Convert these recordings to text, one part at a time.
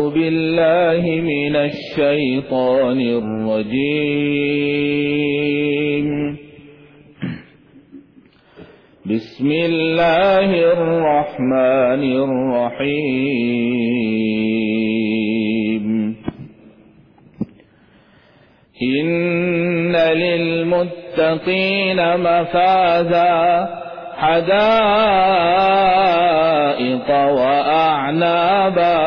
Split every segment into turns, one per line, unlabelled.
بالله من الشيطان الرجيم. بسم الله الرحمن الرحيم. إن للمتقين مفازا حدائق وأعنابا.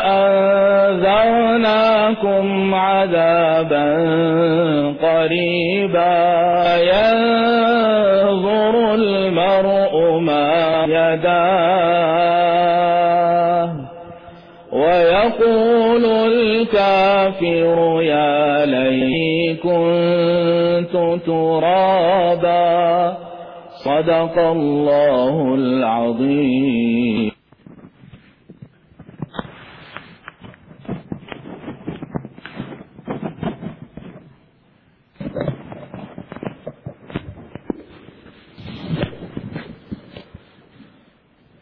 أنذرناكم عذابا قريبا. ينظر المرء ما يداه ويقول الكافر يا لي كنت ترابا. صدق الله العظيم.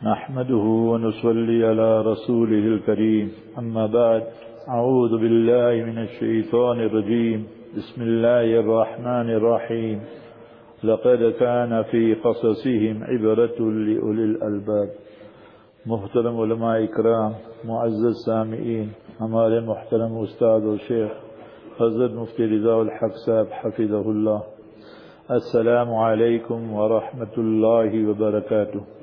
نحمده ونصلي على رسوله الكريم. أما بعد، أعوذ بالله من الشيطان الرجيم. بسم الله الرحمن الرحيم. لقد كان في قصصهم عبرة لأولي الألباب. محترم علماء اکرام، معزز سامعین، ہمارے محترم استاد و شیخ، حضرت مفتی رضا الحق صاحب، حفظہ اللہ. السلام علیکم ورحمۃ اللہ وبرکاتہ.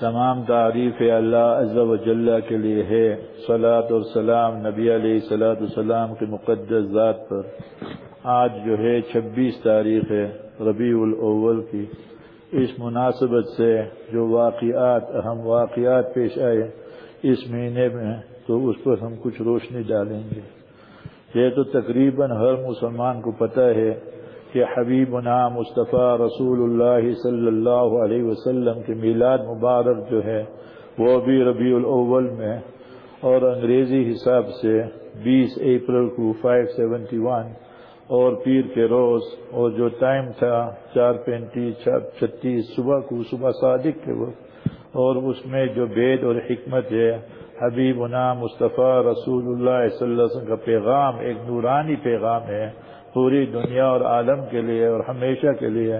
تمام تعریف اللہ عز و جل کے لیے ہے۔ صلاۃ اور سلام نبی علیہ صلاۃ السلام کے مقدس ذات پر۔ آج جو ہے چھبیس تاریخ ہے، ربیع الاول کی۔ اس مناسبت سے جو واقعات، اہم واقعات پیش آئے اس مہینے میں، تو اس پر ہم کچھ روشنی ڈالیں گے۔ یہ تو تقریباً ہر مسلمان کو پتہ ہے کہ حبیبنا مصطفیٰ رسول اللہ صلی اللہ علیہ وسلم کے میلاد مبارک جو ہے، وہ بھی ربیع الاول میں، اور انگریزی حساب سے بیس اپریل کو فائیو سیونٹی ون، اور پیر کے روز، اور جو ٹائم تھا چار پینتیس چھتیس، صبح کو صبح صادق کے وقت، اور اس میں جو بید اور حکمت ہے، حبیبنا مصطفیٰ رسول اللہ صلی اللہ علیہ وسلم کا پیغام، ایک نورانی پیغام ہے پوری دنیا اور عالم کے لیے اور ہمیشہ کے لیے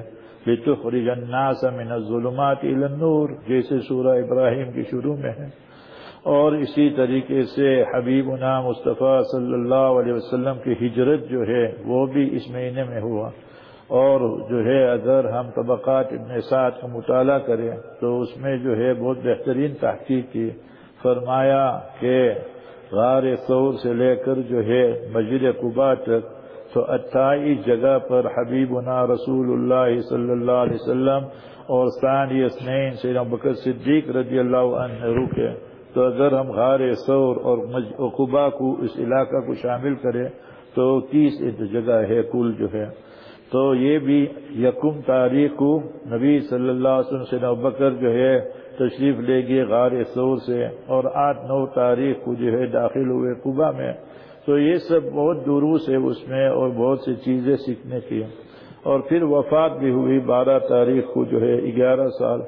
لتخرج الناس من الظلمات الى النور، جیسے سورہ ابراہیم کی شروع میں ہے۔ اور اسی طریقے سے حبیبنا مصطفیٰ صلی اللہ علیہ وسلم کی ہجرت جو ہے، وہ بھی اس مہینے میں ہوا۔ اور جو ہے، اگر ہم طبقات ابن سعد کا مطالعہ کریں، تو اس میں جو ہے، بہت بہترین تحقیق کی۔ فرمایا کہ غار ثور سے لے کر جو ہے، مسجد قبا تک تو اٹھائیس جگہ پر حبیبنا رسول اللہ صلی اللہ علیہ وسلم اور ثانی اسنین سے بکر صدیق رضی اللہ عنہ رکے تو اگر ہم غار سور اور قبا کو اس علاقہ کو شامل کریں تو تیس جگہ ہے، کل جو ہے۔ تو یہ بھی یکم تاریخ کو نبی صلی اللہ علیہ وسلم سے بکر جو ہے تشریف لے گئے غار سور سے اور آٹھ نو تاریخ کو جو ہے داخل ہوئے قبا میں۔ تو یہ سب بہت دروس ہے اس میں اور بہت سی چیزیں سیکھنے کی اور پھر وفات بھی ہوئی بارہ تاریخ کو جو ہے گیارہ سال۔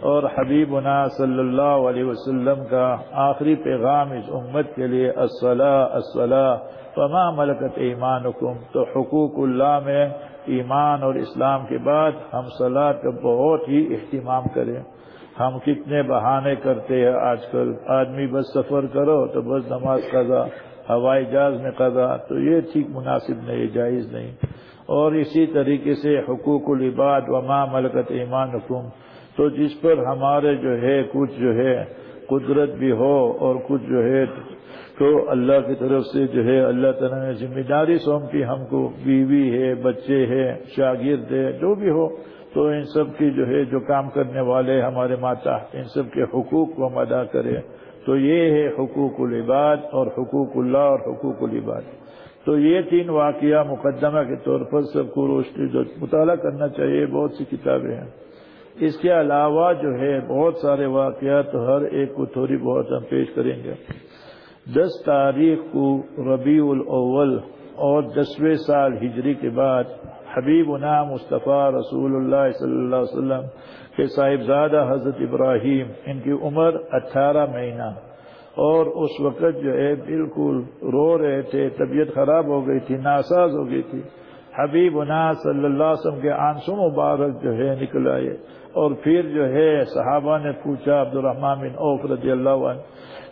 اور حبیبنا صلی اللہ علیہ وسلم کا آخری پیغام اس امت کے لیے الصلاح فما ملکت ایمانکم؟ تو حقوق اللہ میں ایمان اور اسلام کے بعد ہم صلاح کا بہت ہی اہتمام کریں۔ ہم کتنے بہانے کرتے ہیں آج کل۔ آدمی بس سفر کرو تو بس نماز قضا۔ ہوائی جہاز میں قضا، تو یہ ٹھیک مناسب نہیں جائز نہیں۔ اور اسی طریقے سے حقوق العباد وما ملکت ایمان حکم تو جس پر ہمارے جو ہے کچھ جو ہے قدرت بھی ہو اور کچھ جو ہے تو اللہ کی طرف سے جو ہے اللہ تعالیٰ نے ذمہ داری سونپی، ہم کو بیوی ہے، بچے ہے شاگرد ہے، جو بھی ہو، تو ان سب کی جو ہے جو کام کرنے والے ہمارے ماتا، ان سب کے حقوق کو ہم ادا کریں تو یہ ہے حقوق العباد اور حقوق اللہ اور حقوق العباد۔ تو یہ تین واقعہ مقدمہ کے طور پر سب کو روشنی جو مطالعہ کرنا چاہیے، بہت سی کتابیں ہیں۔ اس کے علاوہ جو ہے بہت سارے واقعات ہر ایک کو تھوڑی بہت ہم پیش کریں گے۔ دس تاریخ کو ربیع الاول اور دسویں سال ہجری کے بعد حبیب انا مصطفیٰ رسول اللہ صلی اللہ علیہ وسلم کے صاحبزادہ حضرت ابراہیم، ان کی عمر اٹھارہ مہینہ۔ اور اس وقت جو ہے بالکل رو رہے تھے، طبیعت خراب ہو گئی تھی، ناساز ہو گئی تھی۔ حبیب صلی اللہ علیہ وسلم کے آنسو مبارک جو ہے نکل آئے۔ اور پھر جو ہے صحابہ نے پوچھا عبد الرحمان بن اوف رضی اللہ عنہ،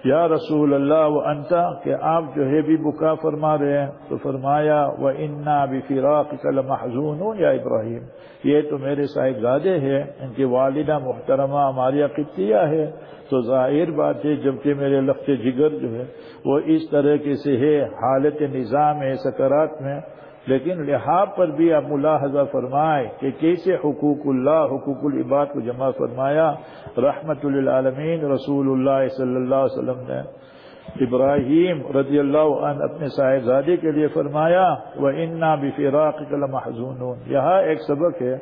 یا رسول اللہ و انتا کہ آپ جو ہے بھی بکا فرما رہے ہیں؟ تو فرمایا، و انا بھی فراق کل محضون یا ابراہیم۔ یہ تو میرے صاحبزادے ہیں، ان کی والدہ محترمہ ہماری قطیہ ہے۔ تو ظاہر بات ہے، جبکہ میرے لفظ جگر جو ہے، وہ اس طرح کے سے ہے، حالت نظام ہے، سکرات میں۔ لیکن لحاظ پر بھی آپ ملاحظہ فرمائے کہ کیسے حقوق اللہ، حقوق العباد کو جمع فرمایا، رحمت للعالمین، رسول اللہ صلی اللہ علیہ وسلم نے ابراہیم رضی اللہ عنہ اپنے صاحبزادی کے لیے فرمایا وہ انا بفراق محضون یہاں ایک سبق ہے،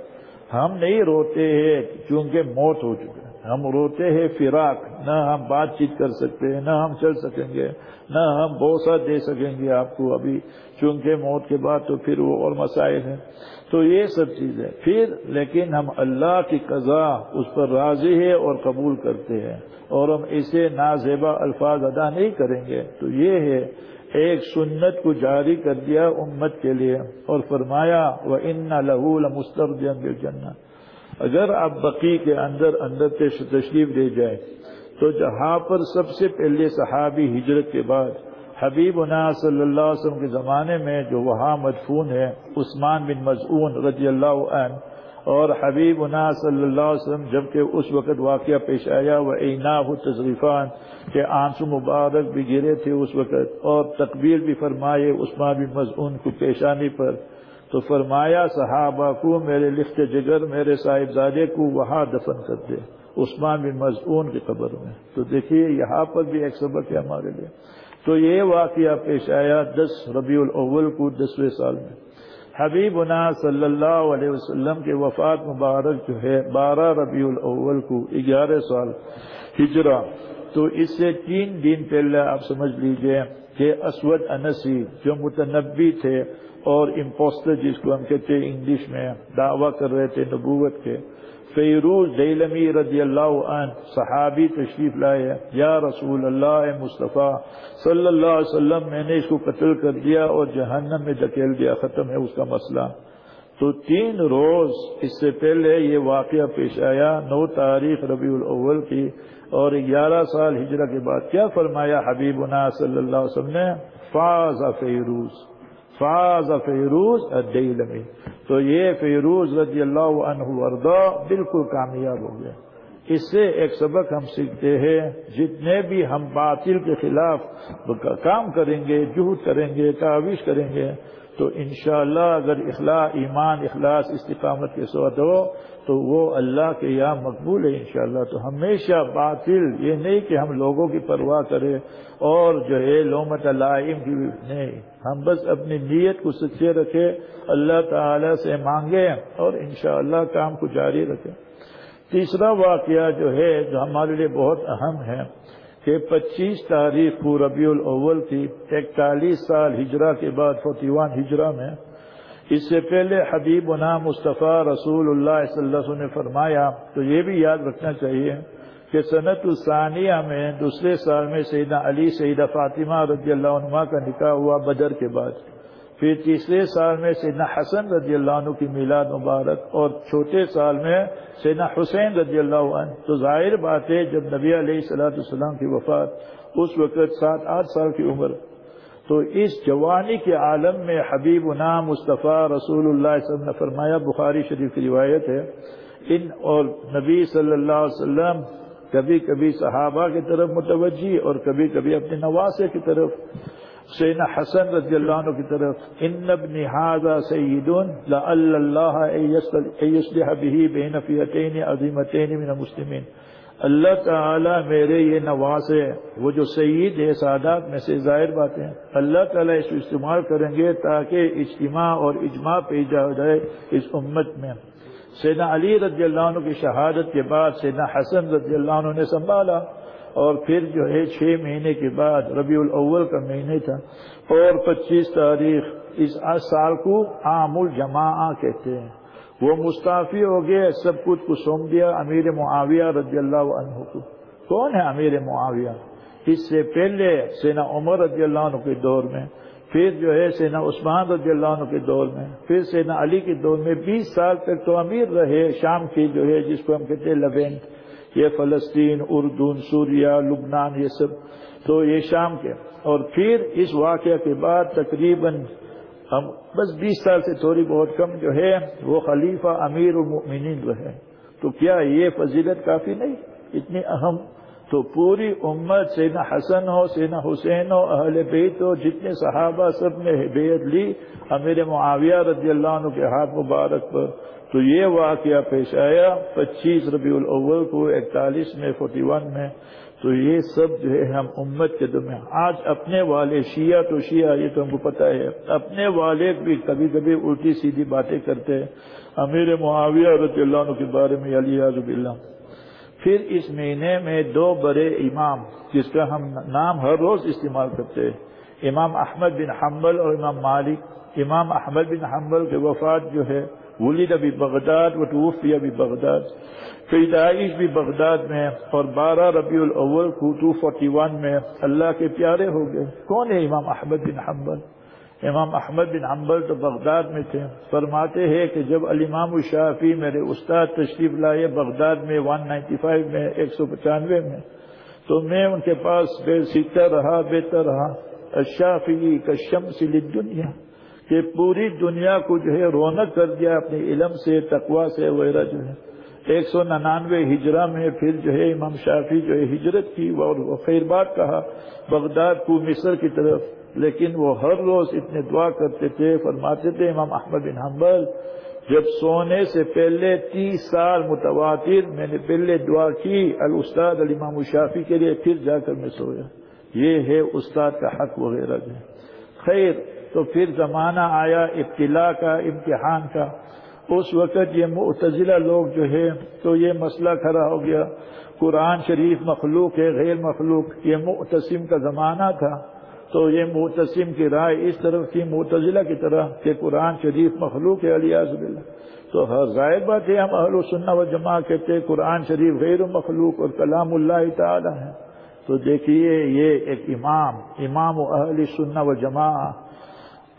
ہم نہیں روتے ہیں چونکہ موت ہو چکے ہم روتے ہیں فراق، نہ ہم بات چیت کر سکتے ہیں، نہ ہم چل سکیں گے، نہ ہم بوسا دے سکیں گے آپ کو ابھی۔ چونکہ موت کے بعد تو پھر وہ اور مسائل ہیں۔ تو یہ سب چیزیں۔ پھر لیکن ہم اللہ کی قضا اس پر راضی ہے اور قبول کرتے ہیں۔ اور ہم اسے نازیبا الفاظ ادا نہیں کریں گے۔ تو یہ ہے، ایک سنت کو جاری کر دیا امت کے لیے اور فرمایا وہ ان لہو مسترد اگر آپ بقی کے اندر اندر تشریف لے جائیں، تو جہاں پر سب سے پہلے صحابی ہجرت کے بعد حبیب انا صلی اللہ علیہ وسلم کے زمانے میں جو وہاں مدفون ہے عثمان بن مضعون رضی اللہ عنہ، اور حبیب انا صلی اللہ علیہ وسلم جبکہ اس وقت واقعہ پیش آیا، وہ اینا تجریفان کے آنسو مبارک بھی گرے تھے اس وقت، اور تقبیر بھی فرمائے عثمان بن مضعون کو پیشانی پر تو فرمایا، صحابہ کو، میرے لفت جگر، میرے صاحبزادے کو وہاں دفن کر دے۔ عثمان بن مضعون کی قبر میں۔ تو دیکھیے، یہاں پر بھی ایک سبق ہے ہمارے لیے۔ تو یہ واقعہ پیش آیا دس ربیع الاول کو، دسویں سال میں۔ حبیب انا صلی اللہ علیہ وسلم کے وفات مبارک جو ہے، بارہ ربیع الاول کو، گیارہ سال ہجرا تو اس سے تین دن پہلے آپ سمجھ لیجیے کہ اسود انسی جو متنبی تھے اور امپوسٹر جس کو ہم کہتے ہیں انگلش میں دعویٰ کر رہے تھے نبوت کے، فیروز دیلمی رضی اللہ عنہ صحابی تشریف لائے، یا رسول اللہ مصطفیٰ صلی اللہ علیہ وسلم، میں نے اس کو قتل کر دیا اور جہنم میں دھکیل دیا، ختم ہے اس کا مسئلہ۔ تو تین روز اس سے پہلے یہ واقعہ پیش آیا، نو تاریخ ربیع الاول کی اور گیارہ سال ہجرہ کے بعد کیا فرمایا حبیبنا صلی اللہ علیہ وسلم نے؟ فاز فیروز فاز فیروز الدیلمی۔ تو یہ فیروز رضی اللہ عنہ وردا بالکل کامیاب ہو گیا اس سے ایک سبق ہم سیکھتے ہیں، جتنے بھی ہم باطل کے خلاف کام کریں گے جہد کریں گے کاوش کریں گے، تو انشاءاللہ اگر اخلاق ایمان، اخلاص، استقامت کے ساتھ ہو تو وہ اللہ کے یہاں مقبول ہے انشاءاللہ، تو ہمیشہ باطل، یہ نہیں کہ ہم لوگوں کی پرواہ کریں اور جو ہے لومت علائم کی نہیں۔ ہم بس اپنی نیت کو سچے رکھے اللہ تعالی سے مانگے اور انشاءاللہ کام کو جاری رکھیں۔ تیسرا واقعہ جو ہے، جو ہمارے لیے بہت اہم ہے، کہ پچیس تاریخ کو ربیع الاول کی اکتالیس سال ہجرہ کے بعد، فورٹی ون ہجرہ میں اس سے پہلے حبیب نام مصطفیٰ رسول اللہ صلی اللہ علیہ وسلم نے فرمایا، تو یہ بھی یاد رکھنا چاہیے کہ صنعت الثانیہ میں دوسرے سال میں سیدہ علی، سیدہ فاطمہ رضی اللہ عنہ کا نکاح ہوا بدر کے بعد۔ پھر تیسرے سال میں سیدنا حسن رضی اللہ عنہ کی میلاد مبارک اور چھوٹے سال میں سیدنا حسین رضی اللہ عنہ۔ تو ظاہر بات ہے، جب نبی علیہ صلاح السلام کی وفات، اس وقت سات، آٹھ سال کی عمر تو اس جوانی کے عالم میں حبیب نام مصطفیٰ رسول اللہ علیہ وسلم نے فرمایا، بخاری شریف کی روایت ہے، ان اور نبی صلی اللہ علیہ وسلم کبھی کبھی صحابہ کی طرف متوجہ اور کبھی کبھی اپنے نواسے کی طرف سینا حسن رضی اللہ عنہ کی طرف، ان ابن هذا سید لعل الله يصلح به بين فئتين عظيمتين من المسلمين اللہ تعالی میرے یہ نواسے وہ جو سید ہے سعادات میں سے ظاہر باتیں اللہ تعالی اس کو استعمال کریں گے تاکہ اجتماع اور اجماع پیدا ہو جائے اس امت میں۔ سیدنا علی رضی اللہ عنہ کی شہادت کے بعد سیدنا حسن رضی اللہ عنہ نے سنبھالا اور پھر جو ہے چھ مہینے کے بعد، ربیع الاول کا مہینے تھا، اور پچیس تاریخ اس سال کو عام الجماع کہتے ہیں۔ وہ مستعفی ہو گئے، سب کچھ کو سونپ دیا، امیر معاویہ رضی اللہ عنہ کو۔ کون ہے امیر معاویہ؟ اس سے پہلے سینا عمر رضی اللہ عنہ کے دور میں، پھر جو ہے سینا عثمان رضی اللہ عنہ کے دور میں، پھر سینا علی کے دور میں بیس سال تک تو امیر رہے، شام کی جو ہے جس کو ہم کہتے ہیں لبینٹ یہ فلسطین، اردن سوریا لبنان، یہ سب۔ تو یہ شام کے۔ اور پھر اس واقعہ کے بعد تقریباً ہم بس بیس سال سے تھوڑی بہت کم جو ہے، وہ خلیفہ امیر المؤمنین رہے تو کیا یہ فضیلت کافی نہیں؟ اتنی اہم۔ تو پوری امت سینا حسن ہو سینا حسین ہو، اہل بیت ہو، جتنے صحابہ سب نے بیعت لی، امیر معاویہ رضی اللہ عنہ کے ہاتھ مبارک پر۔ تو یہ واقعہ پیش آیا پچیس ربیع الاول کو اکتالیس میں، فورٹی ون میں۔ تو یہ سب جو ہے ہم امت کے درمیان، آج اپنے والے شیعہ تو شیعہ، یہ تو ہم کو پتہ ہے، اپنے والے بھی کبھی کبھی الٹی سیدھی باتیں کرتے ہیں۔ امیر معاویہ رضی اللہ عنہ کے بارے میں علی عزب اللہ پھر اس مہینے میں دو بڑے امام، جس کا ہم نام ہر روز استعمال کرتے ہیں۔ امام احمد بن حنبل اور امام مالک۔ امام احمد بن حنبل کے وفات جو ہے ولید ابھی بغداد و توفی ابھی بغداد پیدائش بھی بغداد میں اور بارہ ربیع الاول کو ٹو فورٹی ون میں اللہ کے پیارے ہو گئے. کون ہے امام احمد بن حنبل؟ امام احمد بن حنبل تو بغداد میں تھے. فرماتے ہیں کہ جب الامام الشافی میرے استاد تشریف لائے بغداد میں ون نائنٹی فائیو میں، ایک سو پچانوے میں، تو میں ان کے پاس بے سیتا رہا بہتر رہا الشافی کشم سی دنیا کہ پوری دنیا کو جو ہے رونق کر دیا اپنے علم سے تقوا سے وغیرہ جو ہے۔ ایک سو ننانوے ہجرہ میں پھر جو ہے امام شافی جو ہے ہجرت کی اور خیر بات کہا بغداد کو مصر کی طرف۔ لیکن وہ ہر روز اتنے دعا کرتے تھے، فرماتے تھے امام احمد بن حنبل، جب سونے سے پہلے تیس سال متواتر میں نے پہلے دعا کی الاستاد الامام الشافی کے لیے، پھر جا کر میں سویا۔ یہ ہے استاد کا حق وغیرہ جو خیر تو پھر زمانہ آیا ابتلا کا، امتحان کا۔ اس وقت یہ معتزلہ لوگ جو ہے تو یہ مسئلہ کھڑا ہو گیا۔ قرآن شریف مخلوق ہے، غیر مخلوق، یہ معتصم کا زمانہ تھا۔ تو یہ معتصم کی رائے اس طرف تھی، معتزلہ کی طرح کہ قرآن شریف مخلوق ہے علی اللہ تو ظاہر بات ہے، ہم اہل و سنہ و جماع کہتے ہیں قرآن شریف غیر مخلوق اور کلام اللہ تعالی ہے۔ تو دیکھیے، یہ ایک امام امام و اہل سنہ و جماع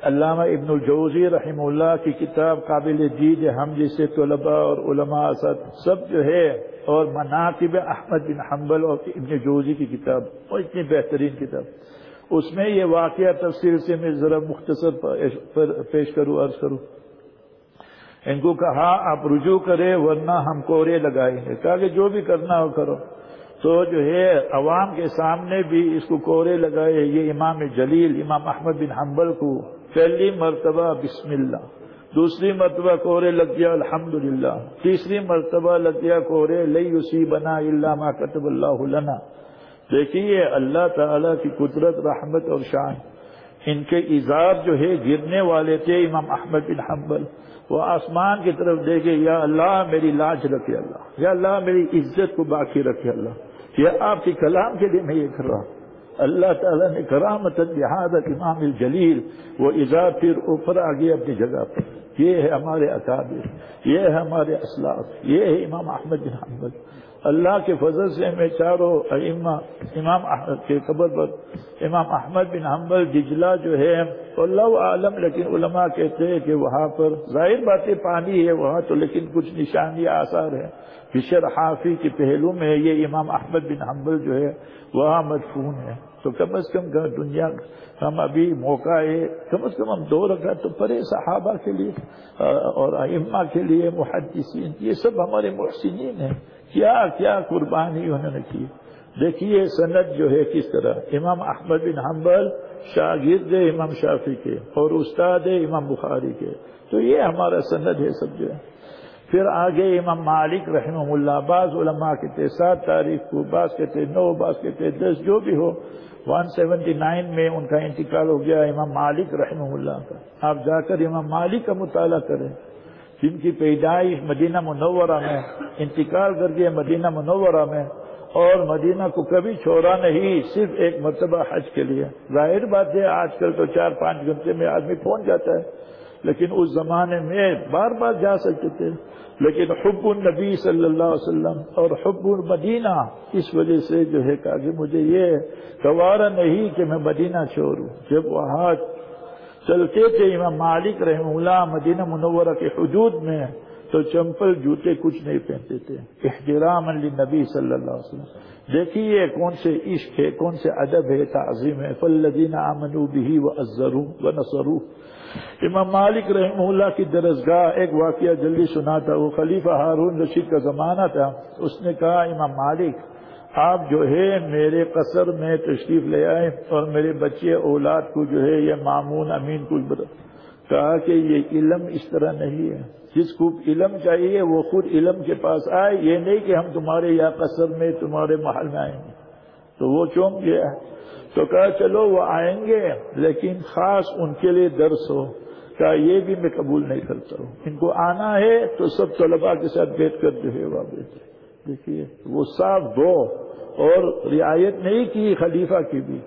علامہ ابن الجوزی رحم اللہ کی کتاب قابل دید ہم جیسے طلباء اور علماء اسد سب جو ہے اور مناقب احمد بن حنبل اور ابن جوزی کی کتاب، اور اتنی بہترین کتاب۔ اس میں یہ واقعہ تفصیل سے میں ذرا مختصر پیش کروں، عرض کروں۔ ان کو کہا، آپ رجوع کرے ورنہ ہم کورے لگائیں گے۔ کہا کہ جو بھی کرنا ہو کرو۔ تو جو ہے، عوام کے سامنے بھی اس کو کورے لگائے۔ یہ امام جلیل، امام احمد بن حنبل کو پہلی مرتبہ بسم اللہ، دوسری مرتبہ کورے لگ گیا الحمد للہ تیسری مرتبہ لگ گیا کورے لئی اسی بنا اللہ ما کتب اللہ لنا۔ دیکھیے اللہ تعالی کی قدرت، رحمت اور شان۔ ان کے اظہار جو ہے گرنے والے تھے امام احمد بن حنبل۔ وہ آسمان کی طرف دیکھے، یا اللہ میری لاج رکھے اللہ، یا اللہ میری عزت کو باقی رکھے اللہ۔ یہ آپ کے کلام کے لیے میں یہ کر رہا ہوں۔ اللہ تعالیٰ نے کرامت بحادت امام الجلیل وہ ایزا پھر اوپر آ گیا اپنی جگہ پر۔ یہ ہے ہمارے اکابر، یہ ہے ہمارے اسلاف، یہ ہے امام احمد بن حنبل۔ اللہ کے فضل سے میں چاروں امام احمد کے قبر پر امام احمد بن حنبل ججلا جو ہے اللہ عالم لیکن علماء کہتے ہیں کہ وہاں پر ظاہر باتیں پانی ہے وہاں تو لیکن کچھ نشانی آثار ہے بشر حافی کے پہلو میں یہ امام احمد بن حنبل جو ہے، وہاں مدفون ہے۔ تو کم از کم دنیا ہم ابھی موقع ہے، کم از کم ہم دو رکھا تو پرے صحابہ کے لیے، اور ائمہ کے لیے، محدثین، یہ سب ہمارے محسنین ہیں۔ کیا کیا قربانی انہوں نے کی؟ دیکھیے سند جو ہے کس طرح؟ امام احمد بن حنبل شاگرد امام شافی کے، اور استاد امام بخاری کے۔ تو یہ ہمارا سند ہے سب جو ہے۔ پھر آگے امام مالک رحمہ اللہ، بعض علماء کہتے سات تاریخ کو، بعض کہتے نو، بعض کہتے دس، جو بھی ہو۔ ون سیونٹی نائن میں ان کا انتقال ہو گیا امام مالک رحمہ اللہ کا۔ آپ جا کر امام مالک کا مطالعہ کریں۔ جن کی پیدائش مدینہ منورہ میں، انتقال کر گئے مدینہ منورہ میں، اور مدینہ کو کبھی چھوڑا نہیں، صرف ایک مرتبہ حج کے لیے۔ ظاہر بات ہے، آج کل تو چار پانچ گھنٹے میں آدمی پہنچ جاتا ہے، لیکن اس زمانے میں بار بار جا سکتے تھے۔ لیکن حب النبی صلی اللہ علیہ وسلم اور حب المدینہ اس وجہ سے جو ہے کہا کہ مجھے یہ گوارا نہیں کہ میں مدینہ چھوڑوں۔ جب وہاں چلتے تھے امام مالک رحم اللہ مدینہ منورہ کے حدود میں تو چمپل جوتے کچھ نہیں پہنتے تھے۔ احترام علی نبی صلی اللہ علیہ وسلم۔ دیکھیے کون سے عشق ہے، کون سے ادب ہے، تعظیم ہے۔ فلدین امن و ازرو و نسرو امام مالک رحمہ اللہ کی درسگاہ ایک واقعہ جلدی سنا تھا، وہ خلیفہ ہارون رشید کا زمانہ تھا۔ اس نے کہا، امام مالک، آپ جو ہے میرے قصر میں تشریف لے آئے اور میرے بچے، اولاد کو جو ہے یہ معمون امین کو کہا کہ یہ علم اس طرح نہیں ہے۔ جس کو علم چاہیے، وہ خود علم کے پاس آئے۔ یہ نہیں کہ ہم تمہارے یا قصر میں تمہارے محل میں آئیں گے۔ تو وہ چونک گیا۔ تو کہا چلو وہ آئیں گے، لیکن خاص ان کے لیے درس ہو۔ کہا یہ بھی میں قبول نہیں کرتا ہوں۔ ان کو آنا ہے تو سب طلباء کے ساتھ بیٹھ کر جو ہے وہ بیٹھے۔ دیکھیے، وہ صاف دو، اور رعایت نہیں کی خلیفہ کی بھی۔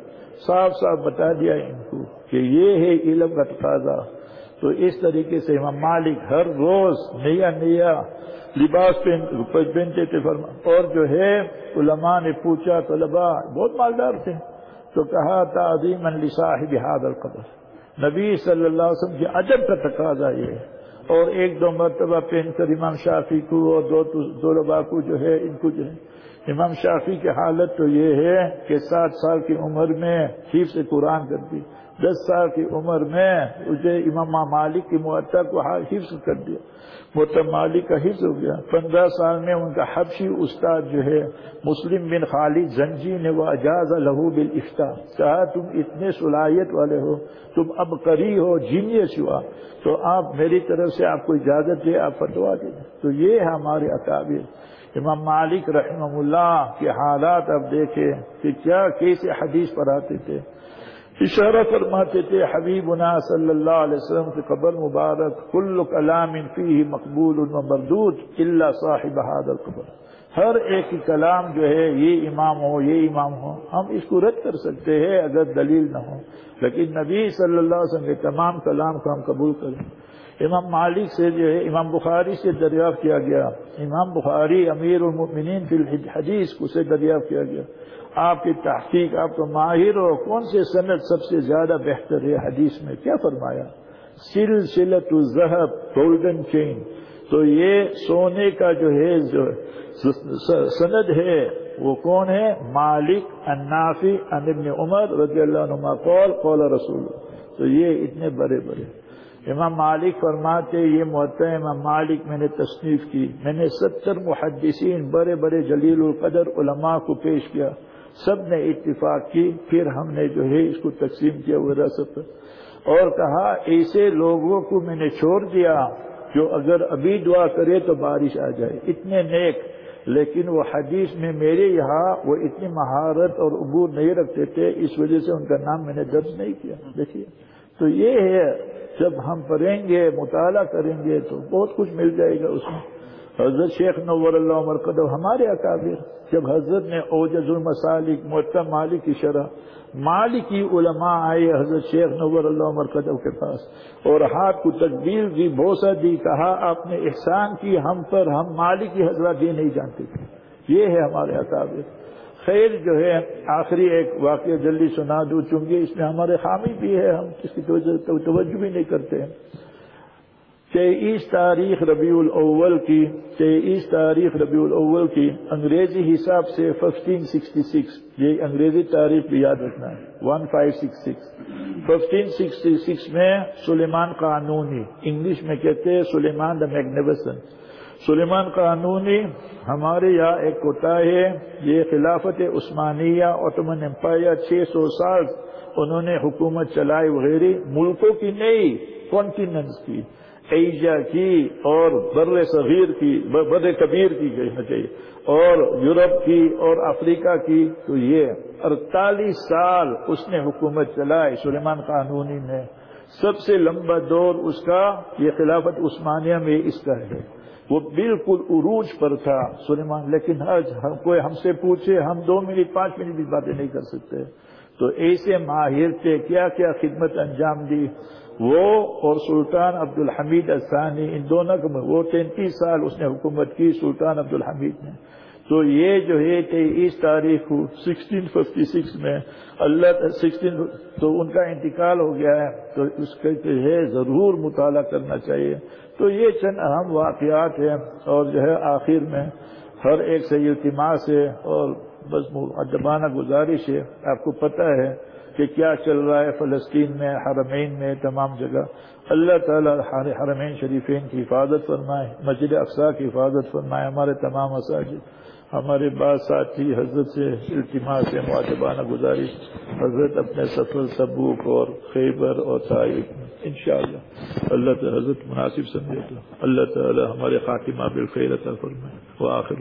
صاف صاف بتا دیا ان کو کہ یہ ہے علم کا تقاضا۔ تو اس طریقے سے امام مالک ہر روز نیا نیا لباس پہنتے تھے۔ فرما اور جو ہے، علماء نے پوچھا، طلباء بہت مالدار تھے۔ تو کہا تعظیم صاحب حاد القدر۔ نبی صلی اللہ علیہ وسلم کی عجب کا تقاضا یہ اور ایک دو مرتبہ پہن کر امام شافی کو اور دو دو لبا کو جو ہے، ان کو جو ہے۔ امام شافی کی حالت تو یہ ہے کہ سات سال کی عمر میں حفظ سے قرآن کر دی۔ دس سال کی عمر میں اسے امام مالک کی معطا کو حفظ کر دیا۔ محتم مالک کا حفظ ہو گیا۔ پندرہ سال میں ان کا حبشی استاد جو ہے، مسلم بن خالد زنجی نے وہ اجاز لہو بل کہا، تم اتنے صلاحیت والے ہو، تم اب قری ہو جینیس ہوا تو آپ میری طرف سے آپ کو اجازت دے آپ فتوا دیں۔ تو یہ ہے ہمارے اکابر امام مالک رحمہ اللہ کے حالات اب دیکھیں کہ کیا کیسے حدیث پڑھاتے تھے۔ اشارہ فرماتے تھے، حبیبنا صلی اللہ علیہ وسلم کی قبر مبارک، کل کلام فیہ مقبول و مردود الا صاحب هذا القبر۔ ہر ایک کی کلام جو ہے، یہ امام ہو، یہ امام ہو، ہم اس کو رد کر سکتے ہیں اگر دلیل نہ ہو۔ لیکن نبی صلی اللہ علیہ وسلم کے تمام کلام کو ہم قبول کریں۔ امام مالک سے جو ہے، امام بخاری سے دریافت کیا گیا۔ امام بخاری امیر المؤمنین فی الحدیث کو سے دریافت کیا گیا۔ آپ کی تحقیق، آپ تو ماہر ہو کون سے صنعت سب سے زیادہ بہتر ہے؟ حدیث میں کیا فرمایا؟ سل سلت الزہب گولڈن چین تو یہ سونے کا جو ہے، جو سند ہے، وہ کون ہے؟ مالک النافی ان ابن عمر رضی اللہ عنہ قول قول رسول. تو یہ اتنے بڑے بڑے. امام مالک فرماتے یہ محتم امام مالک میں نے تصنیف کی. میں نے ستر محدثین، بڑے بڑے جلیل القدر علماء کو پیش کیا. سب نے اتفاق کی، پھر ہم نے جو ہے اس کو تقسیم کیا وراثت اور کہا، ایسے لوگوں کو میں نے چھوڑ دیا جو اگر ابھی دعا کرے تو بارش آ جائے۔ اتنے نیک۔ لیکن وہ حدیث میں میرے یہاں وہ اتنی مہارت اور عبور نہیں رکھتے تھے، اس وجہ سے ان کا نام میں نے درج نہیں کیا۔ دیکھیے۔ تو یہ ہے، جب ہم پڑھیں گے، مطالعہ کریں گے تو بہت کچھ مل جائے گا اس میں۔ حضرت شیخ نور اللہ عمر قدم ہمارے اکابر، جب حضرت نے اوجز المسالک معتم مالک کی شرح، مالکی علماء آئے حضرت شیخ نور اللہ عمر کے پاس، اور ہاتھ کو تکبیر دی، بوسہ دی، کہا آپ نے احسان کی، ہم پر، ہم مالکی حضرات یہ نہیں جانتے تھے۔ یہ ہے ہمارے اکابر۔ خیر جو ہے، آخری ایک واقعہ جلدی سنا دوں، چونکہ اس میں ہمارے خامی بھی ہے، ہم کس کی توجہ بھی نہیں کرتے تیئیس تاریخ ربیع الاول کی تیئیس تاریخ ربیع الاول کی انگریزی حساب سے ففٹین سکسٹی سکس یہ انگریزی تاریخ بھی یاد رکھنا ہے one five six six fifteen sixty six میں سلیمان قانونی، انگلش میں کہتے ہیں سلیمان دا میگنیوسن سلیمان قانونی ہمارے یہاں ایک کوتا ہے، یہ خلافت عثمانیہ اوٹمن امپائر چھ سو سال انہوں نے حکومت چلائی وغیرہ، ملکوں کی نہیں کانٹیننٹس کی۔ ایشیا کی اور بر صغیر کی بر کبیر کی کہنا چاہیے، اور یورپ کی اور افریقہ کی، تو یہ اڑتالیس سال اس نے حکومت چلائی، سلیمان قانونی نے۔ سب سے لمبا دور اس کا، یہ خلافت عثمانیہ میں اس کا ہے۔ وہ بالکل عروج پر تھا، سلیمان، لیکن آج ہم کوئی ہم سے پوچھے، ہم دو منٹ، پانچ منٹ بھی باتیں نہیں کر سکتے۔ تو ایسے ماہر تھے، کیا کیا خدمت انجام دی۔ وہ اور سلطان عبد الحمید الثانی، ان دونوں کو وہ تینتیس سال اس نے حکومت کی سلطان عبد الحمید نے۔ تو یہ جو ہے تیئیس تاریخ کو سکسٹین ففٹی سکس میں اللہ سکسٹین تو ان کا انتقال ہو گیا ہے۔ تو اس کا جو ہے ضرور مطالعہ کرنا چاہیے۔ تو یہ چند اہم واقعات ہیں اور جو ہے آخر میں ہر ایک سے التماس ہے اور بس ادبانہ گزارش ہے۔ آپ کو پتہ ہے کہ کیا چل رہا ہے فلسطین میں، حرمین میں، تمام جگہ۔ اللہ تعالیٰ حرمین شریفین کی حفاظت فرمائے، مسجد اقسا کی حفاظت فرمائے، ہمارے تمام مساجد، ہمارے بعض ساتھی حضرت سے التما سے معتبانہ گزارش حضرت اپنے سفر سبوک اور خیبر اور طائف انشاءاللہ، اللہ تعالی حضرت مناسب سمجھے اللہ تعالی ہمارے خاتمہ بالخیر عطا فرمائے۔ وہ آخر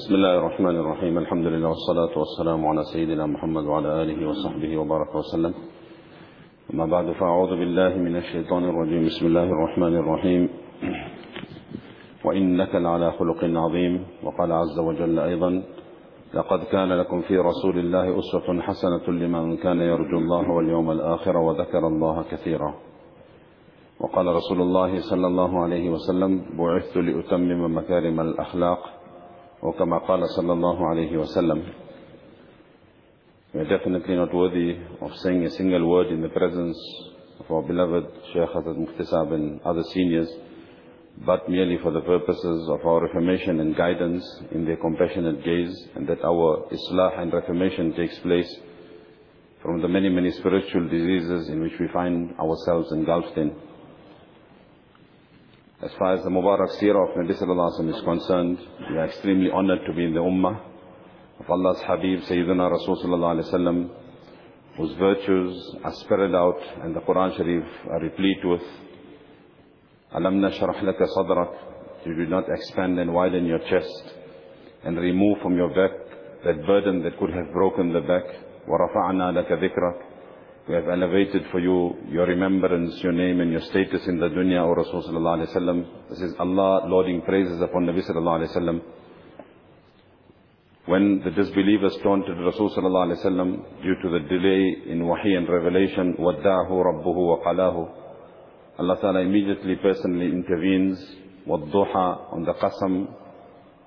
بسم الله الرحمن الرحيم الحمد لله والصلاة والسلام على سيدنا محمد وعلى آله وصحبه وبارك وسلم أما بعد فأعوذ بالله من الشيطان الرجيم بسم الله الرحمن الرحيم وإنك لعلى خلق عظيم وقال عز وجل أيضا لقد كان لكم في رسول الله أسوة حسنة لمن كان يرجو الله واليوم الآخر وذكر الله كثيرا وقال رسول الله صلى الله عليه وسلم بعثت لأتمم مكارم الأخلاق وكما قال صلى الله عليه وسلم we are definitely not worthy of saying a single word in the presence of our beloved Shaykh Hazrat Mukhtisab and other seniors, but merely for the purposes of our reformation and guidance in their compassionate gaze, and that our islah and reformation takes place from the many, many spiritual diseases in which we find ourselves engulfed in. As far as the Mubarak Seerah of Nabi Sallallahu Alaihi Wasallam is concerned, we are extremely honored to be in the Ummah of Allah's Habib Sayyidina Rasul Sallallahu Alaihi Wasallam, whose virtues are spread out and the Quran Sharif are replete with. Alam nashrah laka sadrak, you do not expand and widen your chest and remove from your back that burden that could have broken the back. وَرَفَعْنَا لَكَ ذِكْرَكَ we have elevated for you your remembrance, your name and your status in the dunya, O Rasul sallallahu alayhi wa This is Allah lauding praises upon Nabi sallallahu alayhi wa When the disbelievers taunted Rasul sallallahu alayhi wa due to the delay in wahi and revelation, وَدَّعَهُ رَبُّهُ وَقَلَاهُ Allah Ta'ala immediately personally intervenes, وَالضُّحَى on the qasam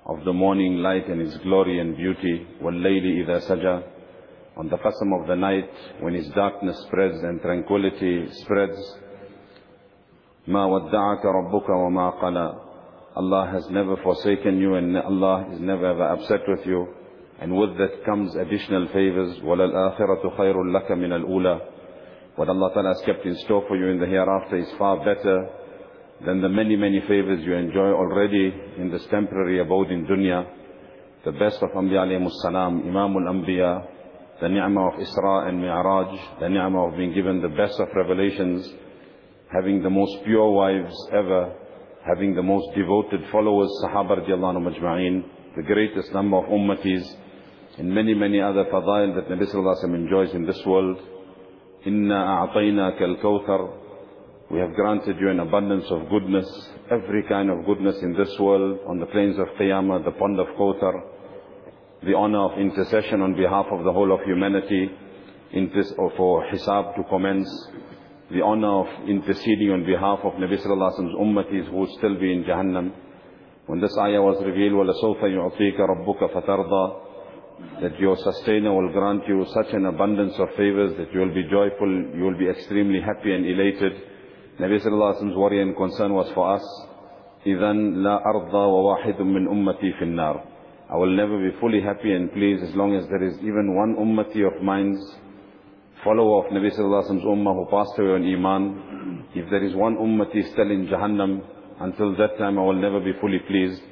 of the morning light and its glory and beauty, وَاللَّيْلِ إِذَا سَجَى on the qasam of the night when its darkness spreads and tranquility spreads. ما ودعك ربك وما قلى Allah has never forsaken you and Allah is never ever upset with you. And with that comes additional favors. وَلَلْآخِرَةُ خَيْرٌ لَكَ مِنَ الْأُولَى What Allah Ta'ala has kept in store for you in the hereafter is far better than the many, many favors you enjoy already in this temporary abode in dunya. The best of Anbiya alayhi salam, Imam al-Anbiya, the ni'mah of Isra and Mi'raj, the ni'mah of being given the best of revelations, having the most pure wives ever, having the most devoted followers, Sahaba radiallahu anhu majma'een, the greatest number of ummatis, and many, many other fadail that Nabi sallallahu alayhi wa enjoys in this world. Inna a'tayna kal. We have granted you an abundance of goodness, every kind of goodness in this world, on the plains of Qiyamah, the pond of Kawthar, the honor of intercession on behalf of the whole of humanity, for hisab to commence, the honor of interceding on behalf of Nabi sallallahu alaihi wasallam's ummatis who would still be in Jahannam. When this ayah was revealed, وَلَسَوْفَ يُعْطِيكَ رَبُّكَ فَتَرْضَى That your sustainer will grant you such an abundance of favors that you will be joyful, you will be extremely happy and elated. Nabi sallallahu alaihi wasallam's worry and concern was for us. إِذَنْ لَا أَرْضَى وَوَاحِدٌ مِّنْ أُمَّتِي فِي النَّارِ I will never be fully happy and pleased as long as there is even one ummati of mine, follower of Nabi Sallallahu Alaihi Wasallam's ummah who passed away on Iman. If there is one ummati still in Jahannam, until that time I will never be fully pleased.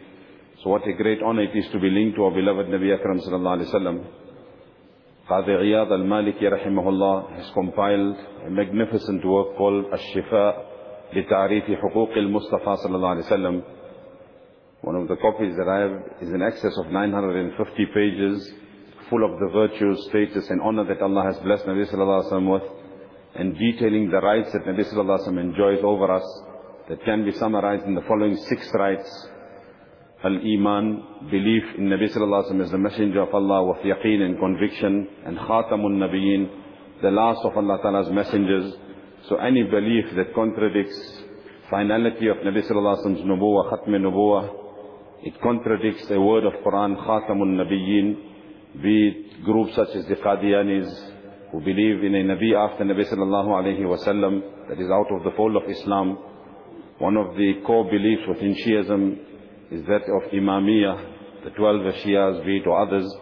So what a great honor it is to be linked to our beloved Nabi Akram Sallallahu Alaihi Wasallam. Qadi Iyad al-Maliki rahimahullah has compiled a magnificent work called Al-Shifa li Ta'rifi Huquq al-Mustafa Sallallahu Alaihi Wasallam one of the copies that I have is in excess of 950 pages, full of the virtues, status and honor that Allah has blessed Nabi Sallallahu Alaihi Wasallam with, and detailing the rights that Nabi Sallallahu Alaihi Wasallam enjoys over us, that can be summarized in the following six rights. Al-Iman, belief in Nabi Sallallahu Alaihi Wasallam as the messenger of Allah with yaqeen and conviction, and Khatamun Nabiyeen, the last of Allah Ta'ala's messengers. So any belief that contradicts finality of Nabi Sallallahu Alaihi Wasallam's nubuwah, khatm nubuwah, it contradicts a word of Quran, Khatamun Nabiyyin, be it groups such as the Qadianis, who believe in a Nabi after Nabi sallallahu alayhi wasallam, that is out of the fold of Islam. One of the core beliefs within Shiism is that of Imamiyah, the 12 Shias, be it or others,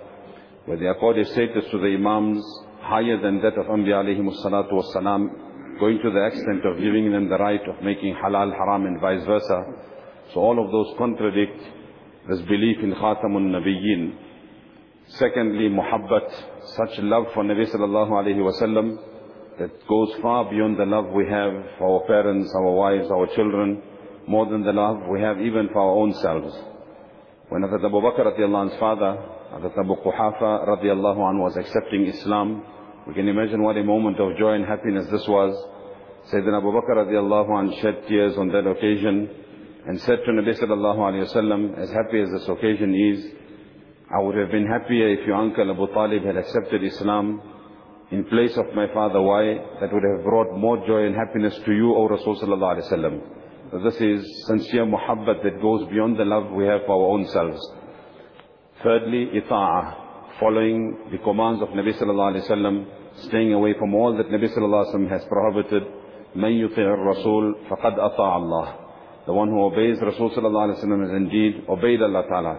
where they accord a status to the Imams higher than that of Anbiya alayhi salatu wasalam, going to the extent of giving them the right of making halal haram and vice versa. So all of those contradict this belief in Khatamun Nabiyyin. Secondly, muhabbat, such love for Nabi sallallahu alayhi wasallam that goes far beyond the love we have for our parents, our wives, our children, more than the love we have even for our own selves. When Hazrat Abu Bakr radiallahu anhu's father, Hazrat Abu Quhafa radiallahu anhu was accepting Islam, we can imagine what a moment of joy and happiness this was. Sayyidina Abu Bakr radiallahu anhu shed tears on that occasion and said to Nabi sallallahu alayhi wasallam, as happy as this occasion is, I would have been happier if your uncle Abu Talib had accepted Islam in place of my father. Why? That would have brought more joy and happiness to you, O Rasul sallallahu alayhi wasallam. So this is sincere muhabbat that goes beyond the love we have for our own selves. Thirdly, ita'ah, following the commands of Nabi sallallahu alayhi wasallam, staying away from all that Nabi sallallahu alayhi wasallam has prohibited. من يطع الرسول فقد أطاع الله the one who obeys Rasul sallallahu alaihi wasallam is indeed obeyed Allah Ta'ala.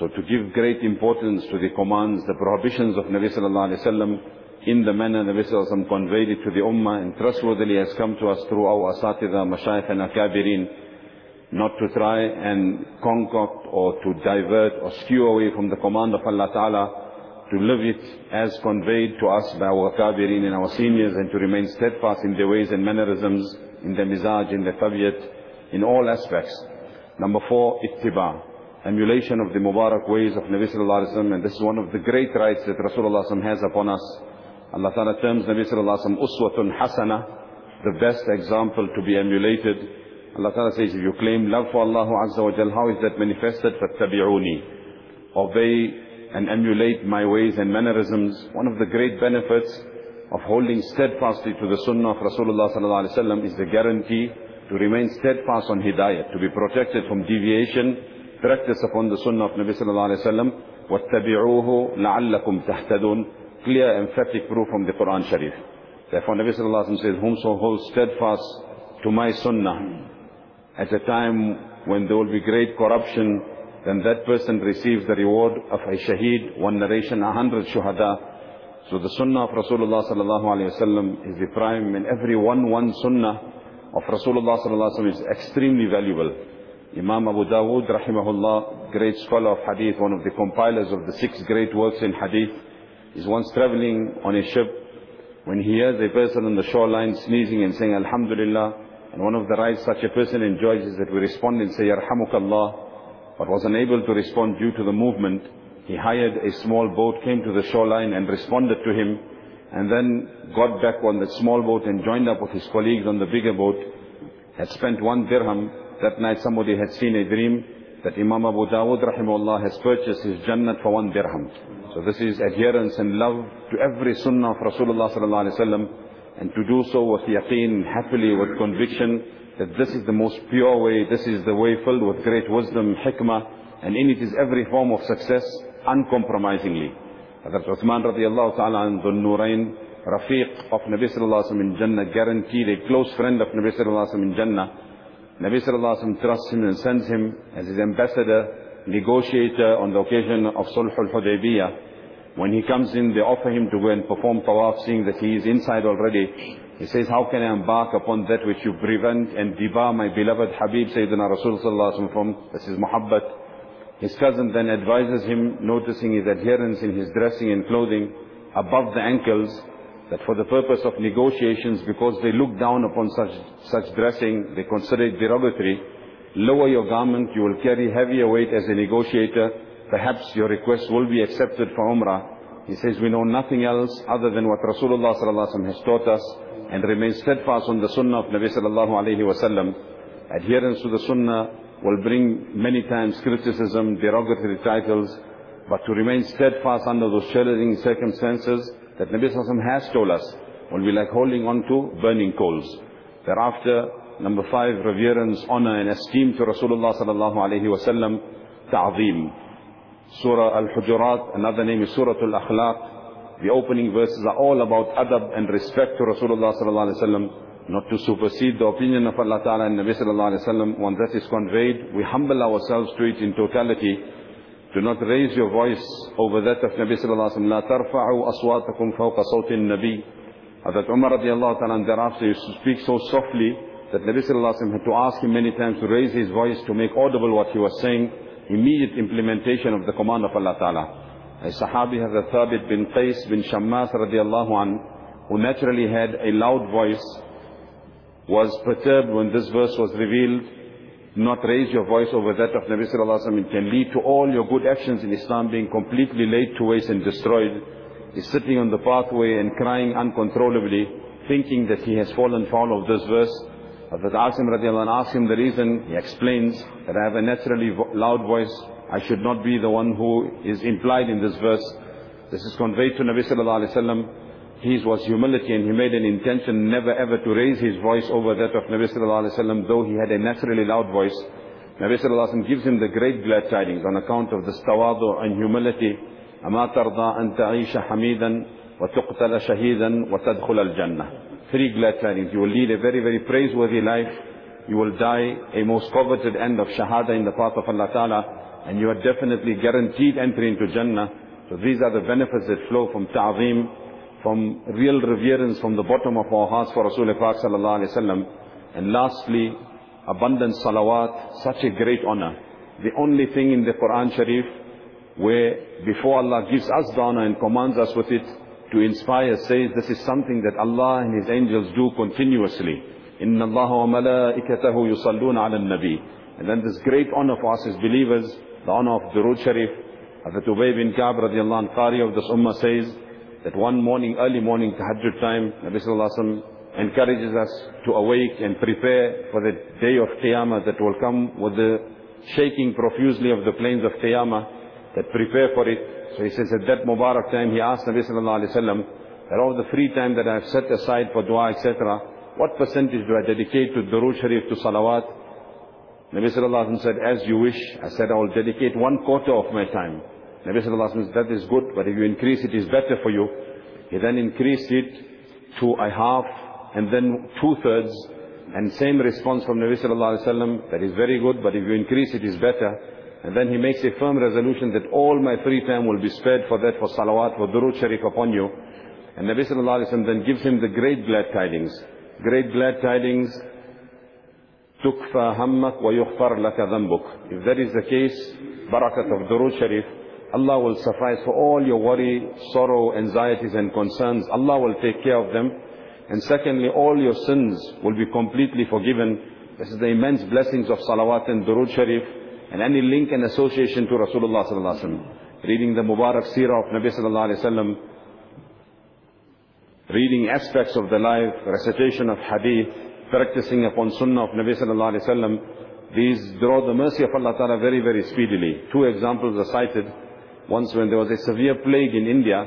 So to give great importance to the commands, the prohibitions of Nabi sallallahu in the manner Nabi sallallahu conveyed it to the ummah and trustworthily has come to us through our asatidha, mashayikh and akabirin, not to try and concoct or to divert or skew away from the command of Allah Ta'ala, to live it as conveyed to us by our akabirin and our seniors and to remain steadfast in their ways and mannerisms, in their mizaj, in their tabiat, in all aspects. Number four, ittiba, emulation of the Mubarak ways of Nabi sallallahu alaihi wasallam, and this is one of the great rights that Rasulullah has upon us. Allah Ta'ala terms Nabi sallallahu alaihi wasallam uswatun hasana, the best example to be emulated. Allah Ta'ala says, if you claim love for Allah Azza wa Jal, how is that manifested? فَاتَّبِعُونِي Obey and emulate my ways and mannerisms. One of the great benefits of holding steadfastly to the sunnah of Rasulullah sallallahu alaihi wasallam is the guarantee to remain steadfast on hidayah, to be protected from deviation, practice upon the sunnah of Nabi sallallahu alayhi wa sallam, وَاتَّبِعُوهُ لَعَلَّكُمْ تَهْتَدُونَ Clear, emphatic proof from the Quran Sharif. Therefore Nabi sallallahu alayhi wa sallam says, Whomso holds steadfast to my sunnah, at a time when there will be great corruption, then that person receives the reward of a shaheed, one narration, a hundred shuhada. So the sunnah of Rasulullah sallallahu alayhi wa sallam is the prime, and every one, one sunnah of Rasulullah sallallahu is extremely valuable. Imam Abu Dawood rahimahullah, great scholar of hadith, one of the compilers of the six great works in hadith, is once traveling on a ship when he hears a person on the shoreline sneezing and saying Alhamdulillah, and one of the rights such a person enjoys is that we respond and say Yarhamukallah, but was unable to respond due to the movement. He hired a small boat, came to the shoreline and responded to him, and then got back on that small boat and joined up with his colleagues on the bigger boat, had spent one dirham. That night somebody had seen a dream that Imam Abu Dawud rahimahullah has purchased his Jannat for one dirham. So this is adherence and love to every sunnah of Rasulullah sallallahu alaihi wasallam and to do so with yaqeen, happily, with conviction that this is the most pure way, this is the way filled with great wisdom, hikmah, and in it is every form of success uncompromisingly. Hazrat Uthman radiallahu ta'ala and Dhul Nurain, Rafiq of Nabi sallallahu alaihi wasallam in Jannah, guaranteed a close friend of Nabi sallallahu alaihi wasallam in Jannah. Nabi sallallahu alaihi wasallam trusts him and sends him as his ambassador, negotiator on the occasion of Sulh al-Hudaybiyah. When he comes in, they offer him to go and perform tawaf, seeing that he is inside already. He says, how can I embark upon that which you prevent and debar my beloved Habib Sayyidina Rasul sallallahu alaihi wasallam from? This is muhabbat. His cousin then advises him, noticing his adherence in his dressing and clothing above the ankles, that for the purpose of negotiations, because they look down upon such, such dressing, they consider it derogatory, lower your garment, you will carry heavier weight as a negotiator, perhaps your request will be accepted for Umrah. He says, we know nothing else other than what Rasulullah sallallahu has taught us and remain steadfast on the sunnah of Nabi sallallahu alayhi wasallam. Adherence to the sunnah will bring many times criticism, derogatory titles, but to remain steadfast under those challenging circumstances that Nabi sallallahu has told us will be like holding on to burning coals. Thereafter, number five, reverence, honor and esteem to Rasulullah sallallahu alayhi wasallam, ta'zeem. Surah Al-Hujurat, another name is Surah Al-Akhlaq. The opening verses are all about adab and respect to Rasulullah sallallahu alaihi wasallam, not to supersede the opinion of Allah Ta'ala and Nabi sallallahu alaihi wasallam. When that is conveyed, we humble ourselves to it in totality. Do not raise your voice over that of Nabi sallallahu alaihi wasallam. لا ترفعوا أصواتكم فوق صوت النبي. Hazrat Umar radiallahu ta'ala thereafter used to speak so softly that Nabi sallallahu alaihi wasallam had to ask him many times to raise his voice to make audible what he was saying immediate implementation of the command of Allah Ta'ala. A Sahabi has a Thabit bin Qais bin Shammas radiallahu an, who naturally had a loud voice, was perturbed when this verse was revealed. Not raise your voice over that of Nabi Sallallahu Alaihi Wasallam. It can lead to all your good actions in Islam being completely laid to waste and destroyed. He's sitting on the pathway and crying uncontrollably, thinking that he has fallen foul of this verse. Hazrat Asim radiallahu anh asked him the reason. He explains that I have a naturally loud voice. I should not be the one who is implied in this verse. This is conveyed to Nabi sallallahu alayhi wa sallam. His was humility and he made an intention never ever to raise his voice over that of Nabi sallallahu alayhi wa sallam, though he had a naturally loud voice. Nabi sallallahu alayhi wa sallam gives him the great glad tidings on account of this tawadu and humility. أما ترضى أن تعيش حميدا وتقتل شهيدا وتدخل الجنة three glad tidings. You will lead a very, very praiseworthy life. You will die a most coveted end of shahada in the path of Allah Ta'ala. And you are definitely guaranteed entry into Jannah. So these are the benefits that flow from ta'zeem, from real reverence from the bottom of our hearts for Rasulullah Sallallahu Wasallam. And lastly, abundant salawat, such a great honor. The only thing in the Quran Sharif where before Allah gives us the honor and commands us with it, to inspire says this is something that Allah and His angels do continuously. Allah wa malaikatahu yusalluna ala nabi. And then this great honor for us as believers, the honor of Durood Sharif. Hazrat Ubay bin Ka'b radiallahu anh, Qari of this ummah says that one morning, early morning, tahajjud time, Nabi sallallahu alayhi wa encourages us to awake and prepare for the day of Qiyamah that will come with the shaking profusely of the plains of Qiyamah, that prepare for it. So he says at that Mubarak time, he asked Nabi sallallahu alayhi wa sallam, that all the free time that I have set aside for dua, etc., what percentage do I dedicate to Durood Sharif, to salawat? Nabi sallallahu alayhi wa said, as you wish. I said, I will dedicate one quarter of my time. Nabi sallallahu alayhi wa said, that is good, but if you increase it, it is better for you. He then increased it to a half, and then two-thirds, and same response from Nabi sallallahu alayhi wa sallam, that is very good, but if you increase it, it is better. And then he makes a firm resolution that all my free time will be spared for that, for salawat, for durood sharif upon you. And Nabi sallallahu alayhi wa then gives him the great glad tidings. Great glad tidings, تُكْفَى هَمَّكْ وَيُغْفَرْ لَكَ ذَنْبُكْ If that is the case, barakat of durood sharif, Allah will suffice for all your worry, sorrow, anxieties and concerns. Allah will take care of them. And secondly, all your sins will be completely forgiven. This is the immense blessings of salawat and durud sharif and any link and association to Rasulullah sallallahu alaihi wasallam. Reading the Mubarak seerah of Nabi sallallahu alaihi wasallam, reading aspects of the life, recitation of hadith, practicing upon sunnah of Nabi sallallahu alaihi wasallam, these draw the mercy of Allah Ta'ala very, very speedily. Two examples are cited. Once when there was a severe plague in India,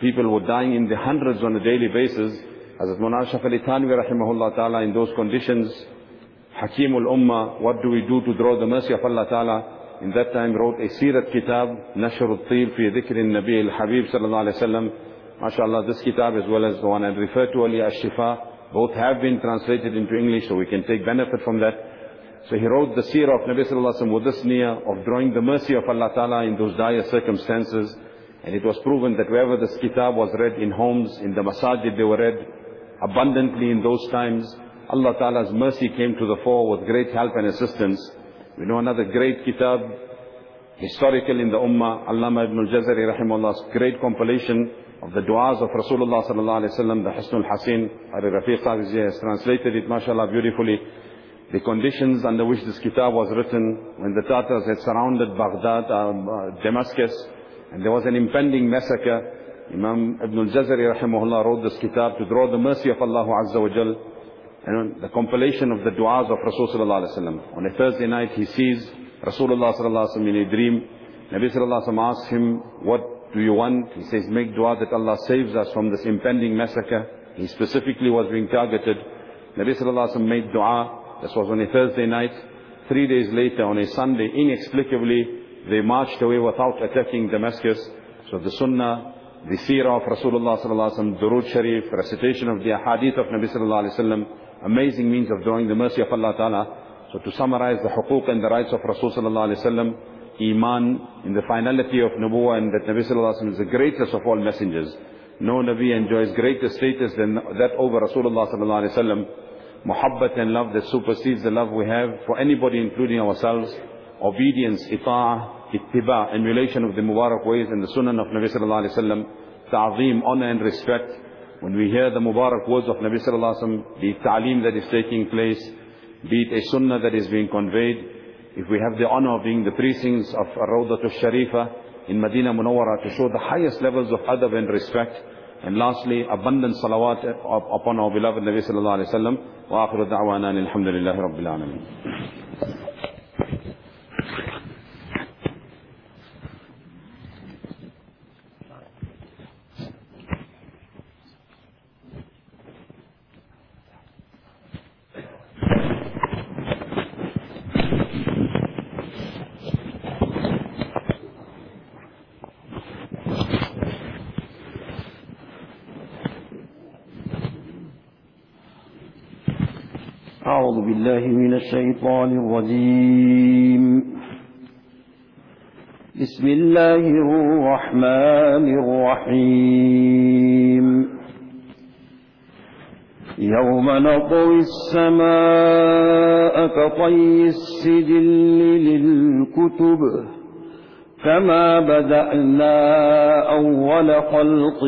people were dying in the hundreds on a daily basis. Hazrat Mawlana Ashraf Thanvi rahimahullah ta'ala in those conditions, Hakimul Ummah, what do we do to draw the mercy of Allah ta'ala? In that time wrote a Sirat Kitab, Nashr al-Tir fi dhikrin Nabi al-Habib sallallahu alayhi wa sallam. MashaAllah, this kitab as well as the one I referred to earlier, Ash-Shifa, both have been translated into English so we can take benefit from that. So he wrote the seerah of Nabi sallallahu alaihi wasallam with this niyyah of drawing the mercy of Allah Ta'ala in those dire circumstances. And it was proven that wherever this kitab was read in homes, in the masajid they were read abundantly in those times. Allah Ta'ala's mercy came to the fore with great help and assistance. We know another great kitab, historical in the Ummah, Allama ibn al-Jazari rahimahullah's great compilation of the du'as of Rasulullah sallallahu alayhi wa sallam, the Hisnul Hasin, Ari Rafiq Qazi has translated it, mashallah, beautifully. The conditions under which this kitab was written, when the Tatars had surrounded Baghdad, um, uh, Damascus, and there was an impending massacre, Imam Ibn al-Jazari rahimahullah wrote this kitab to draw the mercy of Allah Azza wa Jal, and the compilation of the du'as of Rasulullah sallallahu. On a Thursday night, he sees Rasulullah sallallahu in a dream. Nabi sallallahu sallam asks him, what do you want? He says, make dua that Allah saves us from this impending massacre. He specifically was being targeted. Nabi sallallahu made dua. This was on a Thursday night. Three days later, on a Sunday, inexplicably, they marched away without attacking Damascus. So the sunnah, the seerah of Rasulullah sallallahu alaihi wasallam, durood sharif, recitation of the hadith of Nabi sallallahu alaihi wasallam, amazing means of drawing the mercy of Allah ta'ala. So to summarize the huquq and the rights of Rasul sallallahu alaihi wasallam, iman in the finality of nubuwah and that Nabi sallallahu alaihi wasallam is the greatest of all messengers. No Nabi enjoys greater status than that over Rasulullah sallallahu alaihi wasallam. Muhabbat and love that supersedes the love we have for anybody including ourselves. Obedience, ita'ah, ittiba, emulation of the Mubarak ways and the sunnah of Nabi sallallahu alayhi wa sallam. Ta'zeem, honor and respect. When we hear the Mubarak words of Nabi sallallahu alayhi wa sallam, the ta'aleem that is taking place, be it a sunnah that is being conveyed, if we have the honor of being the precincts of Rawdatul Sharifa in Medina Munawwara to show the highest levels of adab and respect, and lastly, abundant salawat upon our beloved Nabi sallallahu alayhi wa sallam. وآخر دعوانا الحمد لله رب العالمين
بالله من الشيطان الرجيم. بسم الله الرحمن الرحيم. يوم نطوي السماء كطي السجل للكتب كما بدأنا أول خلق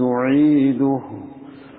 نعيده.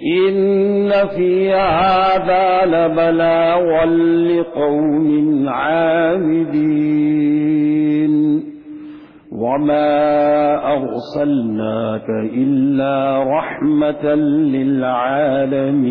إن في هذا لبلاغا لقوم عابدين وما أرسلناك إلا رحمة للعالمين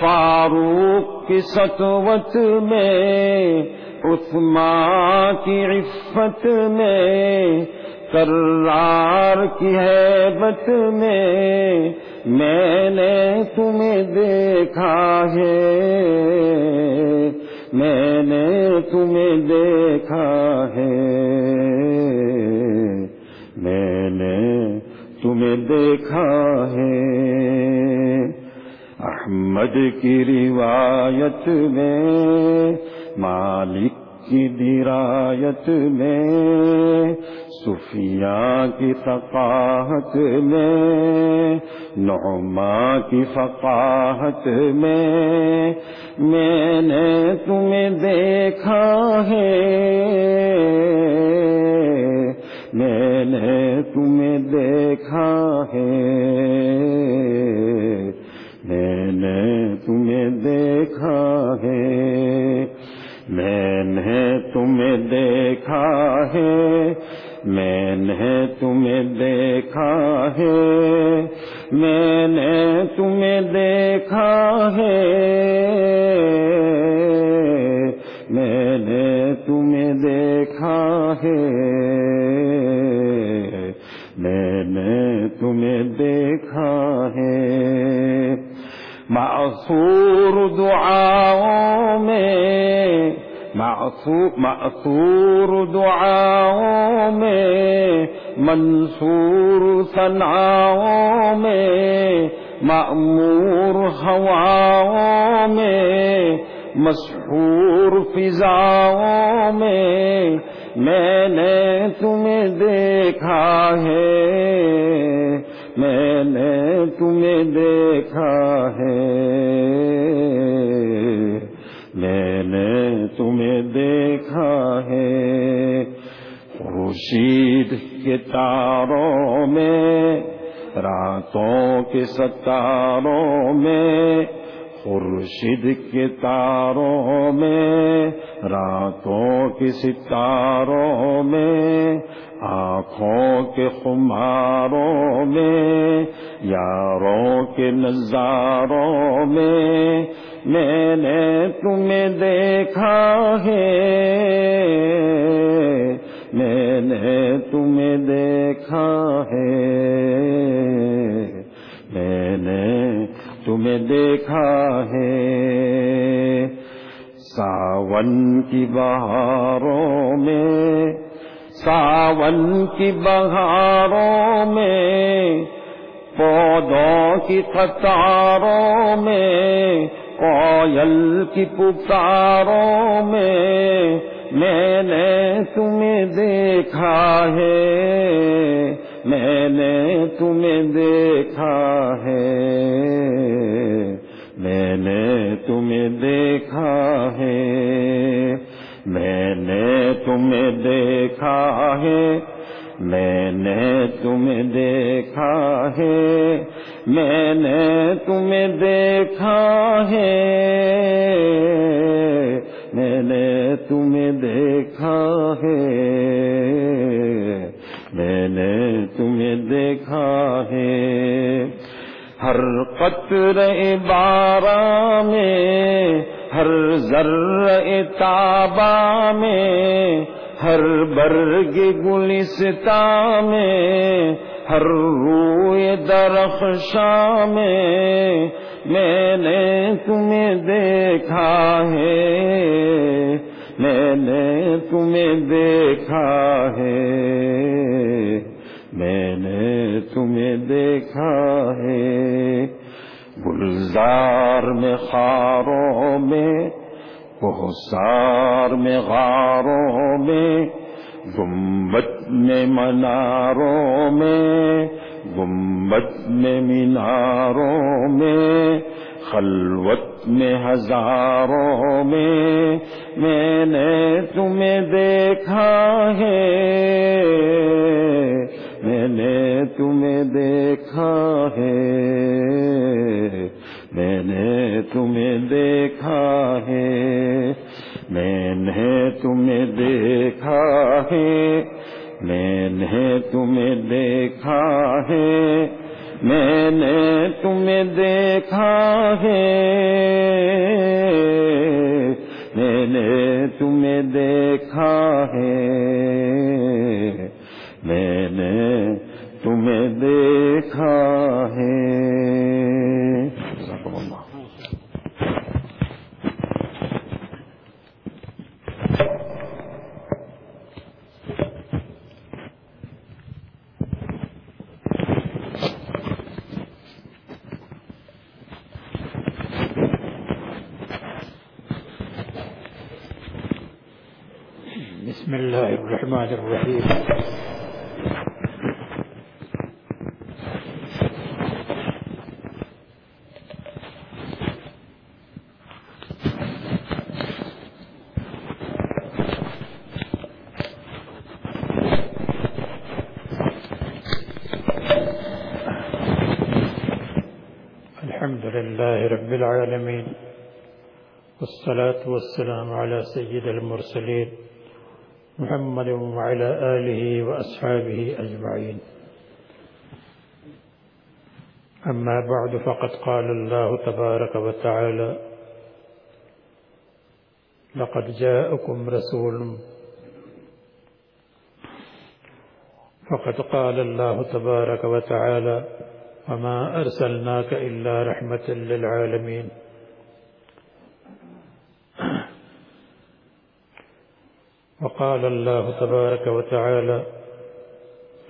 فاروق کی سطوت میں، عثمان کی عفت میں کرار کی ہے میں میں نے تمہیں دیکھا ہے، میں نے تمہیں دیکھا ہے، میں نے تمہیں دیکھا ہے۔ احمد کی روایت میں، مالک کی درایت میں صفیہ کی ثقافت میں نعما کی فقاہت میں میں نے تمہیں دیکھا ہے۔ میں نے تمہیں دیکھا ہے۔ میں نے تمہیں دیکھا ہے، میں نے تمہیں دیکھا ہے، میں نے تمہیں دیکھا ہے، میں نے تمہیں دیکھا ہے، میں نے تمہیں دیکھا ہے، میں نے تمہیں دیکھا ہے۔ معصور دعاؤں میں معصور دعاؤں میں، منصور ثناؤں میں معمور ہواؤں میں، مشہور فضاؤں میں میں نے تمہیں دیکھا ہے۔ میں نے تمہیں دیکھا ہے۔ میں نے تمہیں دیکھا ہے۔ خورشید کے تاروں میں، راتوں کے ستاروں میں، خورشید کے تاروں میں، راتوں کے ستاروں میں آنکھوں کے خماروں میں، یاروں کے نظاروں میں میں نے تمہیں دیکھا ہے۔ میں نے تمہیں دیکھا ہے۔ میں نے تمہیں دیکھا ہے۔ ساون کی بہاروں میں ساون کی بہاروں میں، پودوں کی قطاروں میں، کوئل کی پکاروں میں میں نے تمہیں دیکھا ہے، میں نے تمہیں دیکھا ہے، میں نے تمہیں دیکھا ہے، میں نے تمہیں دیکھا ہے، میں نے تمہیں دیکھا ہے، میں نے تمہیں دیکھا ہے، میں نے تمہیں دیکھا ہے، میں نے تمہیں دیکھا ہے۔ ہر قطر بارہ میں ہر ذر تابا میں، ہر برگ گلستا میں، ہر روئے درخشاں میں میں نے تمہیں دیکھا ہے، میں نے تمہیں دیکھا ہے، میں نے تمہیں دیکھا ہے۔ گلزار میں خاروں میں بہسار میں غاروں میں گمبت میں مناروں میں گمبت میں میناروں میں، خلوت میں ہزاروں میں میں نے تمہیں دیکھا ہے۔ میں نے تمہیں دیکھا ہے۔ میں نے تمہیں دیکھا ہے۔ میں نے تمہیں دیکھا ہے۔ میں نے تمہیں دیکھا ہے۔ میں نے تمہیں دیکھا ہے۔ میں نے تمہیں دیکھا ہے۔ میں نے تمہیں دیکھا ہے۔
بسم الله الرحمن الرحيم العالمين والصلاة والسلام على سيد المرسلين محمد وعلى آله وأصحابه أجمعين. أما بعد فقد قال الله تبارك وتعالى لقد جاءكم رسول. فقد قال الله تبارك وتعالى وما أرسلناك إلا رحمة للعالمين. وقال الله تبارك وتعالى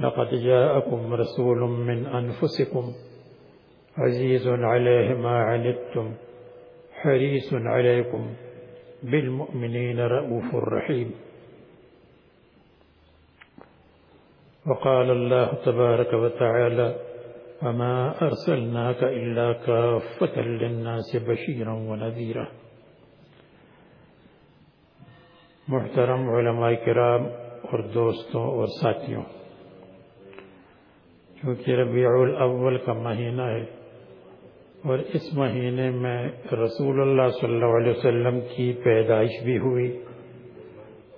لقد جاءكم رسول من أنفسكم عزيز عليه ما عنتم حريص عليكم بالمؤمنين رؤوف رحيم. وقال الله تبارك وتعالى وما أرسلناك إلا كافة للناس بشيرا ونذيرا. محترم علماء کرام اور دوستوں اور ساتھیوں کیونکہ ربیع الاول کا مہینہ ہے اور اس مہینے میں رسول اللہ صلی اللہ علیہ وسلم کی پیدائش بھی ہوئی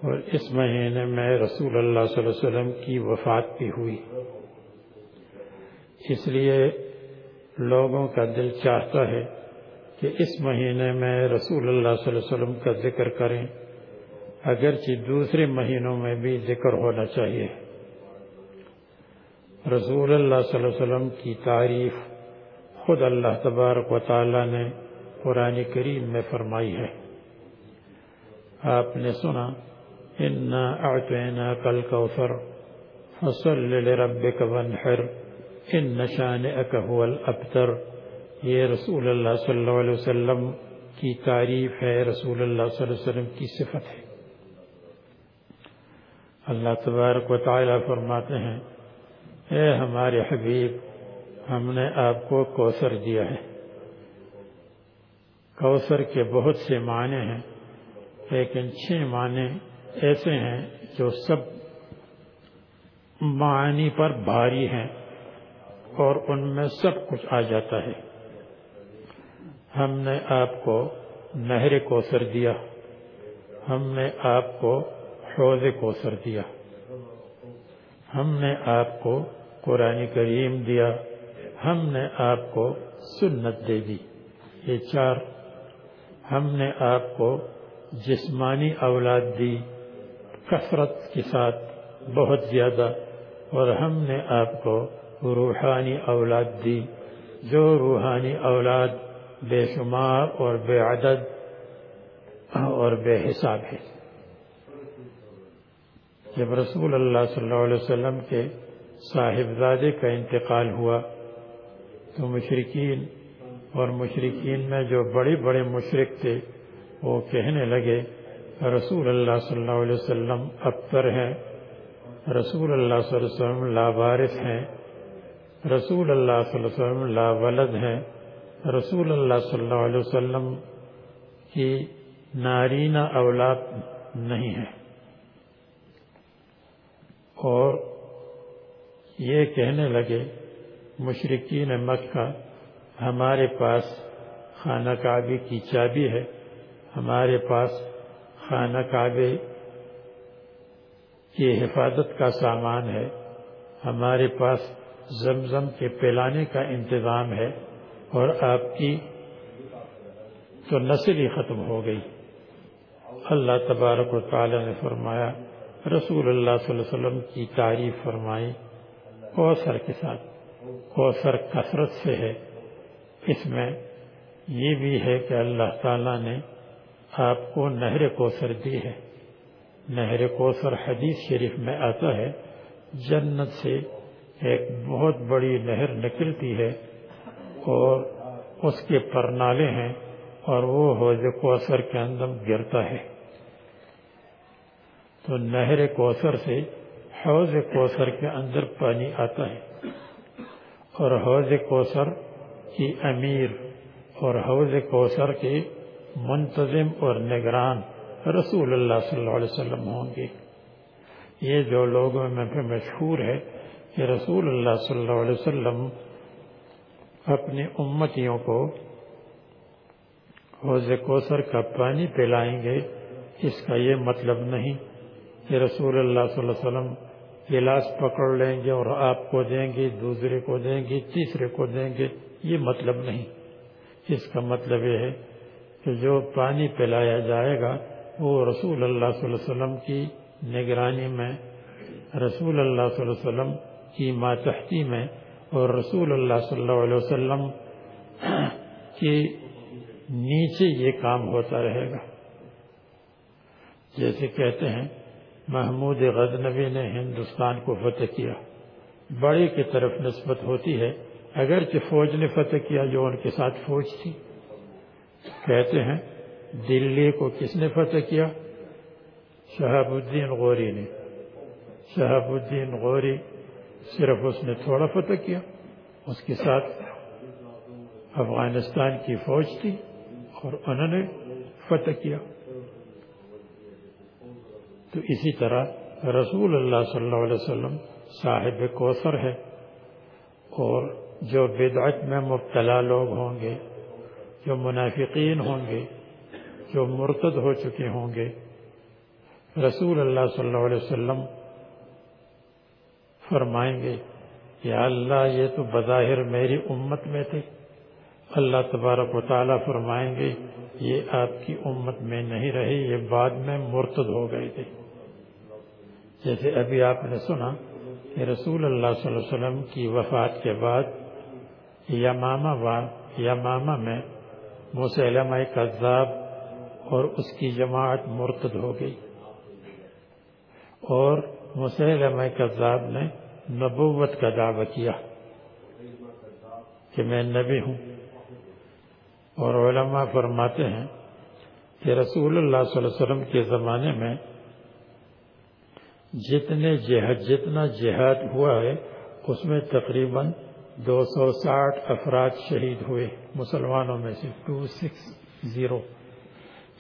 اور اس مہینے میں رسول اللہ صلی اللہ علیہ وسلم کی وفات بھی ہوئی۔ اس لیے لوگوں کا دل چاہتا ہے کہ اس مہینے میں رسول اللہ صلی اللہ علیہ وسلم کا ذکر کریں، اگرچہ دوسرے مہینوں میں بھی ذکر ہونا چاہیے۔ رسول اللہ صلی اللہ علیہ وسلم کی تعریف خود اللہ تبارک و تعالی نے قرآن کریم میں فرمائی ہے۔ آپ نے سنا، انا اعطینا کل کوثر فصل لربک وانحر ان نشانئک هو الابتر یہ رسول اللہ صلی اللہ علیہ وسلم کی تعریف ہے، رسول اللہ صلی اللہ علیہ وسلم کی صفت ہے۔ اللہ تبارک و تعالی فرماتے ہیں، اے ہمارے حبیب، ہم نے آپ کو کوثر دیا ہے۔ کوثر کے بہت سے معنی ہیں، لیکن چھ معنی ایسے ہیں جو سب معنی پر بھاری ہیں۔ اور ان میں سب کچھ آ جاتا ہے۔ ہم نے آپ کو نہر کوثر دیا۔ ہم نے آپ کو حوض کوثر دیا۔ ہم نے آپ کو قرآن کریم دیا۔ ہم نے آپ کو سنت دے دی۔ یہ چار۔ ہم نے آپ کو جسمانی اولاد دی۔ کثرت کے ساتھ بہت زیادہ۔ اور ہم نے آپ کو روحانی اولاد دی۔ جو روحانی اولاد بے شمار اور بے عدد اور بے حساب ہے۔ جب رسول اللہ صلی اللہ علیہ وسلم کے صاحبزادے کا انتقال ہوا، تو مشرقین اور مشرقین میں جو بڑے بڑے مشرق تھے، وہ کہنے لگے، رسول اللہ صلی اللہ علیہ وسلم ابتر ہیں، رسول اللہ صلی اللہ علیہ وسلم لابارث ہیں۔ رسول اللہ صلی اللہ علیہ وسلم لا ولد ہیں۔ رسول اللہ صلی اللہ علیہ وسلم کی نارینہ اولاد نہیں ہے۔ اور یہ کہنے لگے مشرقین مکہ، ہمارے پاس خانہ کعبے کی چابی ہے۔ ہمارے پاس خانہ کعبے کی حفاظت کا سامان ہے۔ ہمارے پاس زمزم کے پلانے کا انتظام ہے اور آپ کی تو نسل ہی ختم ہو گئی۔ اللہ تبارک و تعالی نے فرمایا، رسول اللہ صلی اللہ علیہ وسلم کی تعریف فرمائی کوثر کے ساتھ کوثر کثرت سے ہے۔ اس میں یہ بھی ہے کہ اللہ تعالیٰ نے آپ کو نہر کوثر دی ہے۔ نہر کوثر حدیث شریف میں آتا ہے، جنت سے ایک بہت بڑی نہر نکلتی ہے اور اس کے پرنالے ہیں اور وہ حوض کوثر کے اندر گرتا ہے۔ تو نہر کوثر سے حوض کوثر کے اندر پانی آتا ہے اور حوض کوثر کی امیر اور حوض کوثر کے منتظم اور نگران رسول اللہ صلی اللہ علیہ وسلم ہوں گے۔ یہ جو لوگوں میں مشہور ہے کہ رسول اللہ صلی اللہ علیہ وسلم اپنی امتیوں کو حوض کوثر کا پانی پلائیں گے، اس کا یہ مطلب نہیں کہ رسول اللہ صلی اللہ علیہ وسلم گلاس پکڑ لیں گے اور آپ کو دیں گے، دوسرے کو دیں گے، تیسرے کو دیں گے، یہ مطلب نہیں۔ اس کا مطلب یہ ہے کہ جو پانی پلایا جائے گا، وہ رسول اللہ صلی اللہ علیہ وسلم کی نگرانی میں رسول اللہ صلی اللہ علیہ وسلم کی ماتحتی میں اور رسول اللہ صلی اللہ علیہ وسلم کی نیچے یہ کام ہوتا رہے گا۔ جیسے کہتے ہیں، محمود غزنوی نے ہندوستان کو فتح کیا۔ بڑے کی طرف نسبت ہوتی ہے، اگرچہ فوج نے فتح کیا جو ان کے ساتھ فوج تھی۔ کہتے ہیں، دلی کو کس نے فتح کیا؟ شہاب الدین غوری نے۔ شہاب الدین غوری صرف اس نے تھوڑا فتح کیا، اس کے ساتھ افغانستان کی فوج تھی اور انہوں نے فتح کیا۔ تو اسی طرح رسول اللہ صلی اللہ علیہ وسلم صاحب کوثر ہے اور جو بدعت میں مبتلا لوگ ہوں گے، جو منافقین ہوں گے، جو مرتد ہو چکے ہوں گے، رسول اللہ صلی اللہ علیہ وسلم فرمائیں گے، یا اللہ، یہ تو بظاہر میری امت میں تھے. اللہ تبارک و تعالیٰ فرمائیں گے، یہ آپ کی امت میں نہیں رہے، یہ بعد میں مرتد ہو گئے تھے. جیسے ابھی آپ نے سنا کہ رسول اللہ صلی اللہ علیہ وسلم کی وفات کے بعد یمامہ یمامہ میں مسلمہ کذاب اور اس کی جماعت مرتد ہو گئی اور مسلمہ کذاب نے نبوت کا دعویٰ کیا کہ میں نبی ہوں۔ اور علماء فرماتے ہیں کہ رسول اللہ صلی اللہ علیہ وسلم کے زمانے میں جتنے جہاد، جتنا جہاد ہوا ہے، اس میں تقریباً دو سو ساٹھ افراد شہید ہوئے، مسلمانوں میں سے ٹو سکس زیرو۔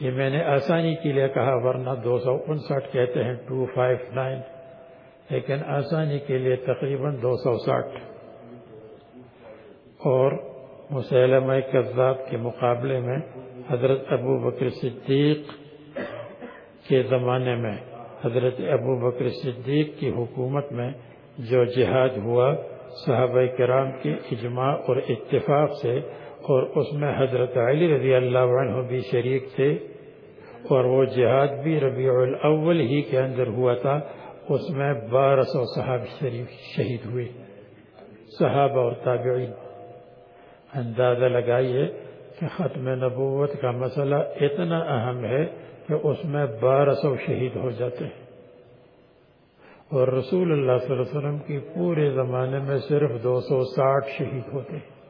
یہ میں نے آسانی کے لیے کہا، ورنہ دو سو انسٹھ کہتے ہیں ٹو فائیو نائن لیکن آسانی کے لیے تقریباً دو سو ساٹھ۔ اور مسلمہ کذاب کے مقابلے میں حضرت ابو بکر صدیق کے زمانے میں، حضرت ابو بکر صدیق کی حکومت میں جو جہاد ہوا، صحابہ کرام کے اجماع اور اتفاق سے، اور اس میں حضرت علی رضی اللہ عنہ بھی شریک تھے، اور وہ جہاد بھی ربیع الاول ہی کے اندر ہوا تھا۔ اس میں بارہ سو صحابی شریف شہید ہوئے۔ صحابہ اور تابعین، اندازہ لگائیے کہ ختم نبوت کا مسئلہ اتنا اہم ہے کہ اس میں بارہ سو شہید ہو جاتے ہیں۔ اور رسول اللہ صلی اللہ علیہ وسلم کی پورے زمانے میں صرف دو سو ساٹھ شہید ہوتے ہیں۔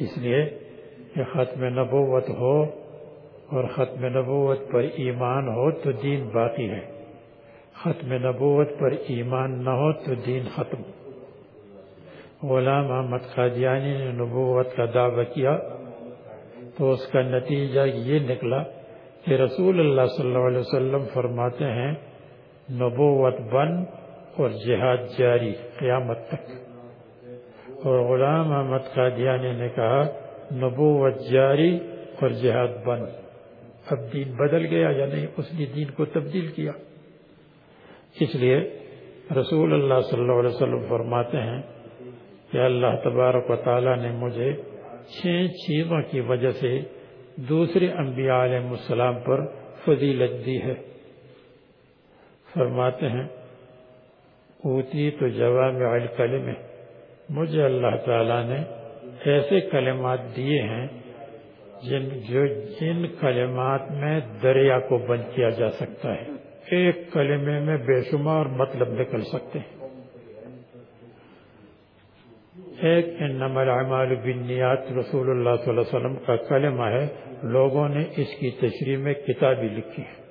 اس لیے کہ ختم نبوت ہو اور ختم نبوت پر ایمان ہو تو دین باقی ہے۔ ختم نبوت پر ایمان نہ ہو تو دین ختم۔ غلام احمد قادیانی نے نبوت کا دعویٰ کیا تو اس کا نتیجہ یہ نکلا کہ رسول اللہ صلی اللہ علیہ وسلم فرماتے ہیں، نبوت بن اور جہاد جاری، قیامت تک۔ اور غلام احمد قادیانی نے کہا، نبوت جاری اور جہاد بن۔ اب دین بدل گیا یا نہیں؟ اس نے دین کو تبدیل کیا۔ اس لیے رسول اللہ صلی اللہ علیہ وسلم فرماتے ہیں کہ اللہ تبارک و تعالیٰ نے مجھے چھ چیزوں کی وجہ سے دوسرے انبیاء علیہ السلام پر فضیلت دی ہے۔ فرماتے ہیں، اوتی تو جواب الکلم مجھے اللہ تعالیٰ نے ایسے کلمات دیے ہیں جن جو جن کلمات میں دریا کو بند کیا جا سکتا ہے۔ ایک کلمے میں بے شمار مطلب نکل سکتے ہیں۔ ایک انما العمال بالنیات رسول اللہ صلی اللہ علیہ وسلم کا کلمہ ہے۔ لوگوں نے اس کی تشریح میں کتابی لکھی ہے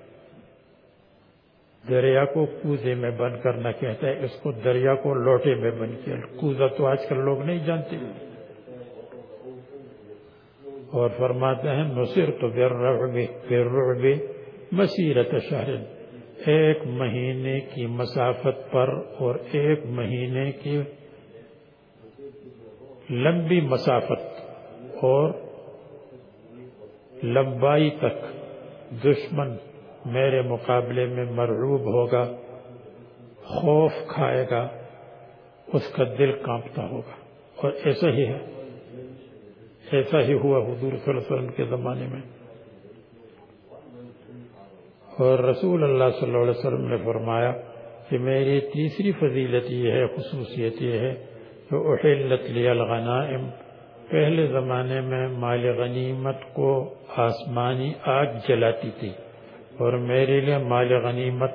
دریا کو کوزے میں بند کرنا کہتا ہے۔ اس کو دریا کو لوٹے میں بند کیا۔ کوزہ تو آج کل لوگ نہیں جانتے۔ اور فرماتے ہیں نصر تو بالرعب مسیرت شہر۔ ایک مہینے کی مسافت پر اور ایک مہینے کی لمبی مسافت اور لمبائی تک دشمن میرے مقابلے میں مرعوب ہوگا، خوف کھائے گا، اس کا دل کانپتا ہوگا۔ اور ایسا ہی ہے، ایسا ہی ہوا حضور صلی اللہ علیہ وسلم کے زمانے میں۔ اور رسول اللہ صلی اللہ علیہ وسلم نے فرمایا کہ میری تیسری فضیلت یہ ہے، خصوصیت یہ ہے کہ احلت لی الغنائم۔ پہلے زمانے میں مال غنیمت کو آسمانی آگ جلاتی تھی اور میرے لیے مال غنیمت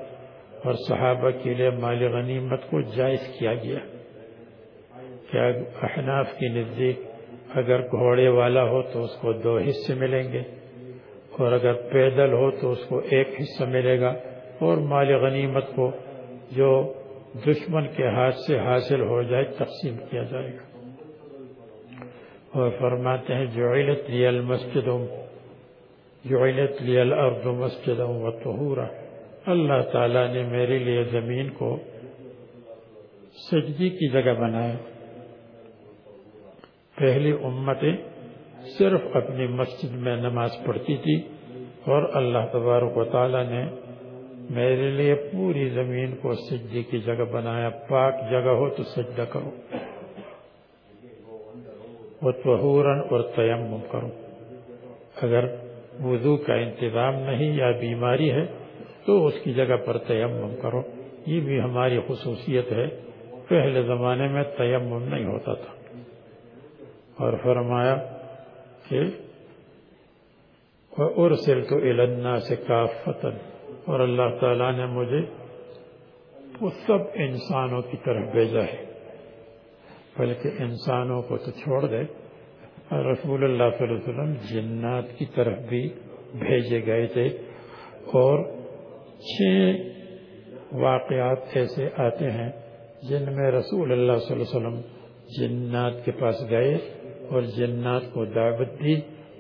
اور صحابہ کے لیے مال غنیمت کو جائز کیا گیا۔ کیا احناف کی نزدیک اگر گھوڑے والا ہو تو اس کو دو حصے ملیں گے۔ اور اگر پیدل ہو تو اس کو ایک حصہ ملے گا اور مال غنیمت کو جو دشمن کے ہاتھ سے حاصل ہو جائے تقسیم کیا جائے گا۔ اور فرماتے ہیں، جعلت لی المسجد، جعلت لی الارض مسجد و طہورا اللہ تعالیٰ نے میرے لیے زمین کو سجدی کی جگہ بنایا۔ پہلی امتیں صرف اپنی مسجد میں نماز پڑھتی تھی اور اللہ تبارک و تعالیٰ نے میرے لیے پوری زمین کو سجدے کی جگہ بنایا۔ پاک جگہ ہو تو سجدہ کرو۔ وطہورا اور تیمم کرو۔ اگر وضو کا انتظام نہیں یا بیماری ہے تو اس کی جگہ پر تیمم کرو۔ یہ بھی ہماری خصوصیت ہے۔ پہلے زمانے میں تیمم نہیں ہوتا تھا۔ اور فرمایا کہ وَأُرْسِلْتُ إِلَى النَّاسِ كَافَّةً اور اللہ تعالیٰ نے مجھے وہ سب انسانوں کی طرف بھیجا ہے۔ بلکہ انسانوں کو تو چھوڑ دے۔ رسول اللہ صلی اللہ علیہ وسلم جنات کی طرف بھی بھیجے گئے تھے۔ اور چھ واقعات ایسے آتے ہیں جن میں رسول اللہ صلی اللہ علیہ وسلم جنات کے پاس گئے۔ اور جنات کو دعوت دی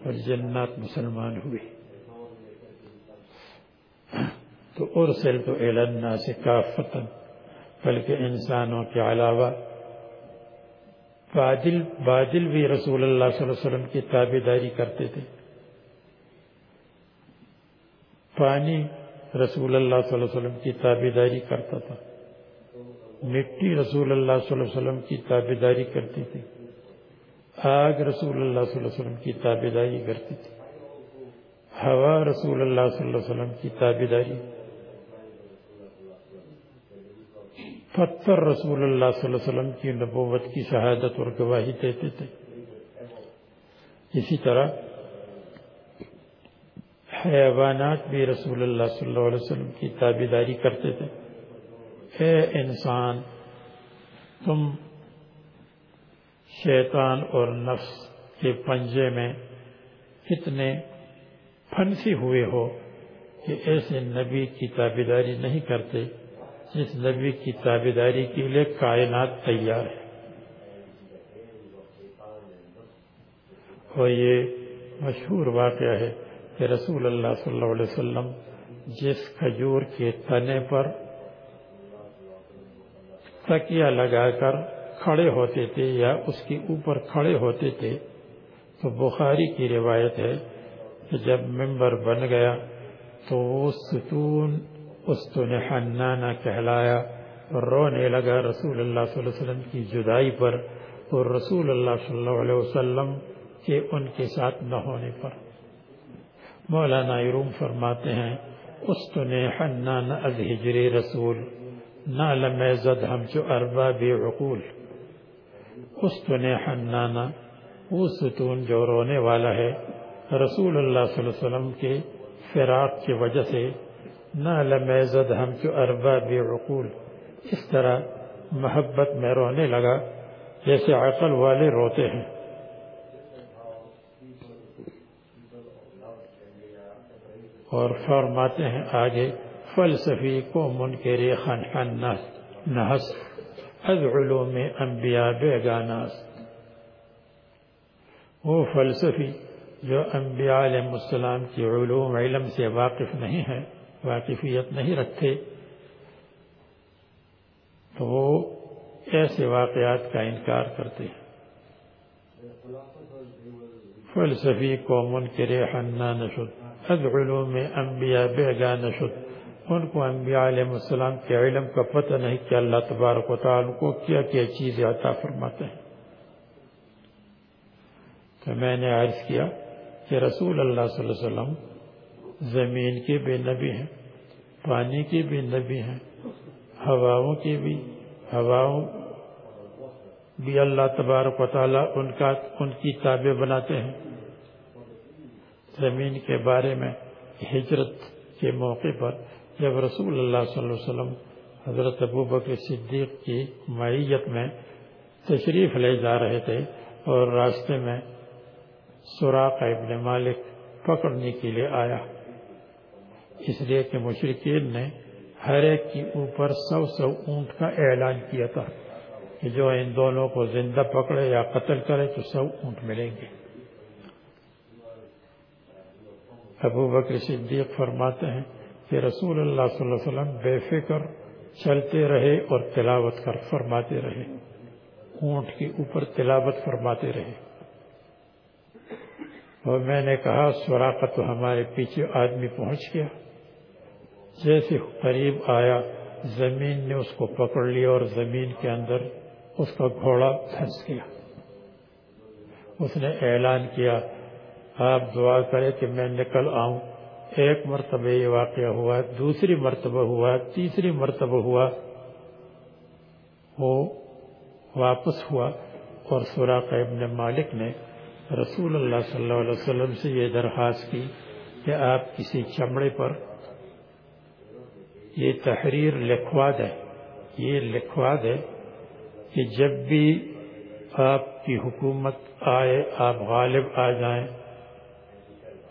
اور جنات مسلمان ہوئے۔ تو ارسل تو اعلنا سے کافتن، بلکہ انسانوں کے علاوہ بادل بادل بھی رسول اللہ صلی اللہ علیہ وسلم کی تابے داری کرتے تھے۔ پانی رسول اللہ صلی اللہ علیہ وسلم کی تابے داری کرتا تھا۔ مٹی رسول اللہ صلی اللہ علیہ وسلم کی تابے داری کرتی تھی آگ رسول اللہ صلی اللہ علیہ وسلم کی تابے داری کرتی تھی۔ ہوا رسول اللہ صلی اللہ علیہ وسلم کی تابے داری۔ پتھر رسول اللہ صلی اللہ علیہ وسلم کی نبوت کی شہادت اور گواہی دیتے تھے۔ اسی طرح حیوانات بھی رسول اللہ صلی اللہ علیہ وسلم کی تابے داری کرتے تھے۔ اے انسان، تم شیطان اور نفس کے پنجے میں اتنے پھنسی ہوئے ہو کہ ایسے نبی کی تابداری نہیں کرتے جس نبی کی تابے داری کے لیے کائنات تیار ہے۔ اور یہ مشہور واقعہ ہے کہ رسول اللہ صلی اللہ علیہ وسلم جس کھجور کے تنے پر تکیا لگا کر کھڑے ہوتے تھے یا اس کے اوپر کھڑے ہوتے تھے، تو بخاری کی روایت ہے کہ جب ممبر بن گیا تو وہ ستون استن حنانہ کہلایا اور رونے لگا رسول اللہ صلی اللہ علیہ وسلم کی جدائی پر اور رسول اللہ صلی اللہ علیہ وسلم کے ان کے ساتھ نہ ہونے پر۔ مولانا روم فرماتے ہیں استن حنان از ہجر رسول نال زد ہم چو ارباب عقول۔ استن حنانا وہ ستون جو رونے والا ہے۔ رسول اللہ صلی اللہ علیہ وسلم کے فراق کی وجہ سے نال زد ہم چو ارباب عقول۔ اس طرح محبت میں رونے لگا جیسے عقل والے روتے ہیں۔ اور فرماتے ہیں آگے، فلسفی کو منکر خن خن نحس۔ از علوم انبیاء بیگاناس وہ فلسفی جو انبیاء علیہ السلام کی علوم علم سے واقف نہیں ہے واقفیت نہیں رکھتے، تو وہ ایسے واقعات کا انکار کرتے ہیں۔ فلسفی کو منکر حنا نشد از علوم انبیاء بیگا نشد۔ ان کو انبیاء علیہ السلام کے علم کا پتہ نہیں کہ اللہ تبارک و تعالی کو کیا کیا چیزیں عطا فرماتے ہیں۔ تو میں نے عرض کیا کہ رسول اللہ صلی اللہ علیہ وسلم زمین کے بھی نبی ہیں، پانی کے بھی نبی ہیں، ہواؤں کے بھی، ہواؤں بھی اللہ تبارک و تعالی ان کا، ان کی تابع بناتے ہیں۔ زمین کے بارے میں ہجرت کے موقع پر جب رسول اللہ صلی اللہ علیہ وسلم حضرت ابو بکر صدیق کی معیت میں تشریف لے جا رہے تھے اور راستے میں سوراخ ابن مالک پکڑنے کے لیے آیا۔ اس لیے کہ مشرقین نے ہر ایک کے اوپر سو سو اونٹ کا اعلان کیا تھا کہ جو ان دونوں کو زندہ پکڑے یا قتل کرے تو سو اونٹ ملیں گے۔ ابو بکر صدیق فرماتے ہیں کہ رسول اللہ صلی اللہ علیہ وسلم بے فکر چلتے رہے اور تلاوت کر فرماتے رہے۔ اونٹ کے اوپر تلاوت فرماتے رہے۔ اور میں نے کہا سوراخت ہمارے پیچھے آدمی پہنچ گیا۔ جیسے قریب آیا، زمین نے اس کو پکڑ لیا اور زمین کے اندر اس کا گھوڑا پھنس گیا۔ اس نے اعلان کیا، آپ دعا کرے کہ میں نکل آؤں۔ ایک مرتبہ یہ واقعہ ہوا، دوسری مرتبہ ہوا، تیسری مرتبہ ہوا، وہ واپس ہوا اور سوراخ ابن مالک نے رسول اللہ صلی اللہ علیہ وسلم سے یہ درخواست کی کہ آپ کسی چمڑے پر یہ تحریر لکھوا دیں۔ یہ لکھوا دیں کہ جب بھی آپ کی حکومت آئے، آپ غالب آ جائیں۔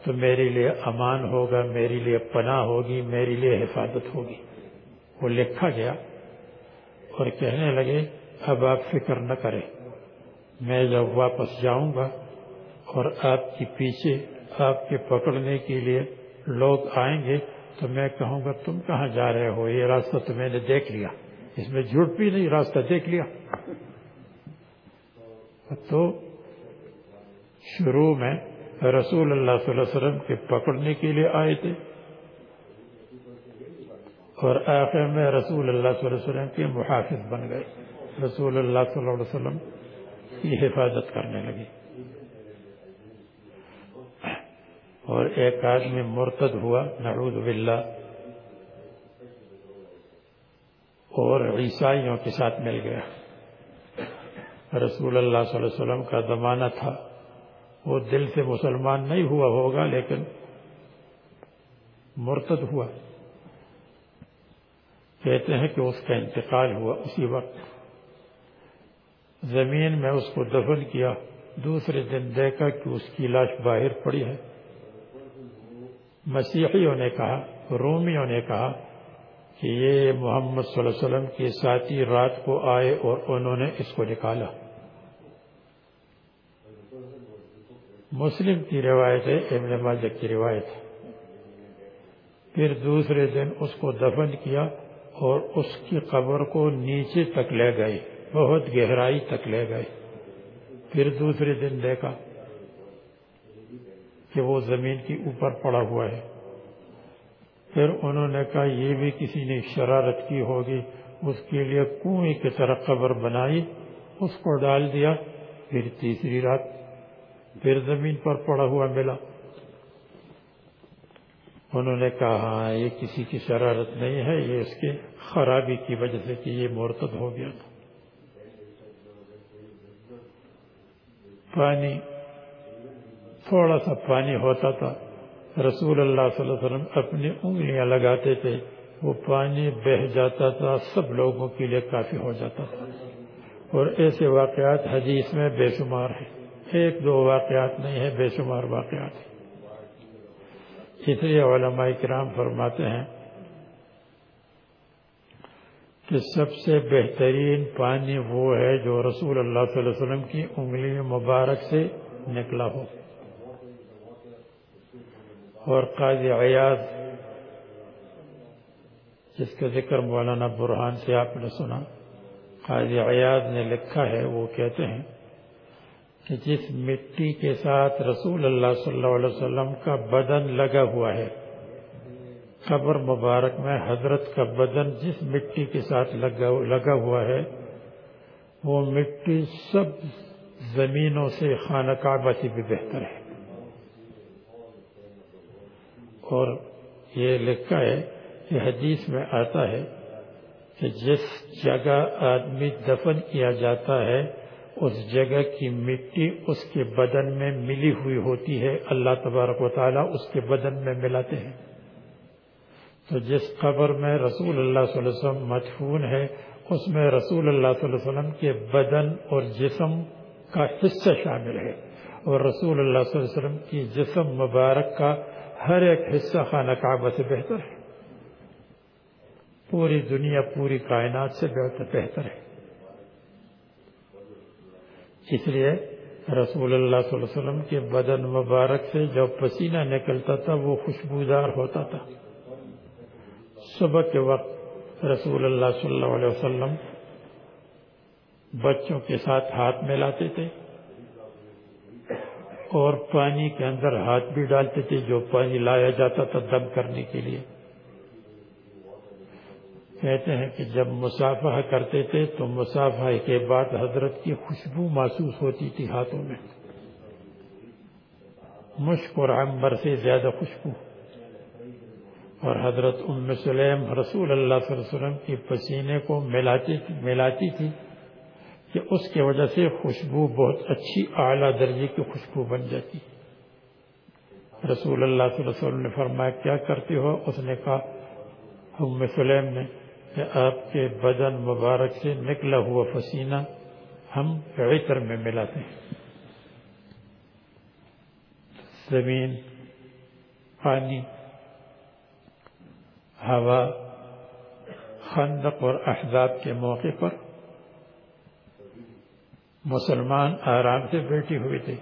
تو میرے لیے امان ہوگا، میرے لیے پناہ ہوگی، میرے لیے حفاظت ہوگی۔ وہ لکھا گیا اور کہنے لگے، اب آپ فکر نہ کریں، میں جب واپس جاؤں گا اور آپ کے پیچھے آپ کے پکڑنے کے لیے لوگ آئیں گے، تو میں کہوں گا، تم کہاں جا رہے ہو؟ یہ راستہ تو میں نے دیکھ لیا۔ اس میں جھوٹ بھی نہیں، راستہ دیکھ لیا۔ تو شروع میں رسول اللہ صلی اللہ علیہ وسلم کے پکڑنے کے لیے آئے تھے۔ اور آخر میں رسول اللہ صلی اللہ علیہ وسلم کے محافظ بن گئے۔ رسول اللہ صلی اللہ علیہ وسلم کی حفاظت کرنے لگے۔ اور ایک آدمی مرتد ہوا، نعوذ باللہ۔ اور عیسائیوں کے ساتھ مل گیا۔ رسول اللہ صلی اللہ علیہ وسلم کا زمانہ تھا۔ وہ دل سے مسلمان نہیں ہوا ہوگا لیکن مرتد ہوا۔ کہتے ہیں کہ اس کا انتقال ہوا اسی وقت۔ زمین میں اس کو دفن کیا۔ دوسرے دن دیکھا کہ اس کی لاش باہر پڑی ہے۔ مسیحیوں نے کہا، رومیوں نے کہا کہ یہ محمد صلی اللہ علیہ وسلم کے ساتھی رات کو آئے اور انہوں نے اس کو نکالا۔ مسلم کی روایت ہے، ابن ماجہ کی روایت ہے۔ پھر دوسرے دن اس کو دفن کیا اور اس کی قبر کو نیچے تک لے گئے، بہت گہرائی تک لے گئے۔ پھر دوسرے دن دیکھا کہ وہ زمین کے اوپر پڑا ہوا ہے۔ پھر انہوں نے کہا، یہ بھی کسی نے شرارت کی ہوگی، اس کے لیے کنویں کی طرح قبر بنائی، اس کو ڈال دیا۔ پھر تیسری رات پھر زمین پر پڑا ہوا ملا۔ انہوں نے کہا ہاں یہ کسی کی شرارت نہیں ہے، یہ اس کے خرابی کی وجہ سے کہ یہ مرتد ہو گیا تھا۔ پانی، تھوڑا سا پانی ہوتا تھا۔ رسول اللہ صلی اللہ علیہ وسلم اپنی انگلیاں لگاتے تھے۔ وہ پانی بہ جاتا تھا، سب لوگوں کے لیے کافی ہو جاتا تھا۔ اور ایسے واقعات حدیث میں بے شمار ہیں۔ ایک دو واقعات نہیں ہے، بے شمار واقعات ہیں۔ اس لیے علماء کرام فرماتے ہیں کہ سب سے بہترین پانی وہ ہے جو رسول اللہ صلی اللہ علیہ وسلم کی انگلی مبارک سے نکلا ہو۔ اور قاضی عیاض، جس کا ذکر مولانا برحان سے آپ نے سنا، قاضی عیاض نے لکھا ہے، وہ کہتے ہیں کہ جس مٹی کے ساتھ رسول اللہ صلی اللہ علیہ وسلم کا بدن لگا ہوا ہے، قبر مبارک میں حضرت کا بدن جس مٹی کے ساتھ لگا ہوا ہے، وہ مٹی سب زمینوں سے خانہ کعبہ سے بھی بہتر ہے۔ اور یہ لکھا ہے کہ حدیث میں آتا ہے کہ جس جگہ آدمی دفن کیا جاتا ہے اس جگہ کی مٹی اس کے بدن میں ملی ہوئی ہوتی ہے، اللہ تبارک و تعالیٰ اس کے بدن میں ملاتے ہیں۔ تو جس قبر میں رسول اللہ صلی اللہ علیہ وسلم مدفون ہے، اس میں رسول اللہ صلی اللہ علیہ وسلم کے بدن اور جسم کا حصہ شامل ہے۔ اور رسول اللہ صلی اللہ علیہ وسلم کی جسم مبارک کا ہر ایک حصہ خانہ کعبہ سے بہتر ہے۔ پوری دنیا، پوری کائنات سے بہتر ہے۔ اس لیے رسول اللہ صلی اللہ علیہ وسلم کے بدن مبارک سے جو پسینہ نکلتا تھا، وہ خوشبودار ہوتا تھا۔ صبح کے وقت رسول اللہ صلی اللہ علیہ وسلم بچوں کے ساتھ ہاتھ ملاتے تھے اور پانی کے اندر ہاتھ بھی ڈالتے تھے، جو پانی لایا جاتا تھا دم کرنے کے لیے۔ کہتے ہیں کہ جب مسافہ کرتے تھے تو مسافہ کے بعد حضرت کی خوشبو محسوس ہوتی تھی ہاتھوں میں۔ مشک اور عمبر سے زیادہ خوشبو۔ اور حضرت ام سلیم رسول اللہ صلی اللہ علیہ وسلم کی پسینے کو ملاتی ملاتی تھی کہ اس کی وجہ سے خوشبو بہت اچھی اعلیٰ درجے کی خوشبو بن جاتی۔ رسول اللہ صلی اللہ علیہ وسلم نے فرمایا، کیا کرتے ہو؟ اس نے کہا، ام سلیم نے کہ آپ کے بدن مبارک سے نکلا ہوا پسینہ ہم عطر میں ملاتے ہیں۔ زمین، پانی، ہوا، خندق اور احزاب کے موقع پر مسلمان آرام سے بیٹھے ہوئے تھے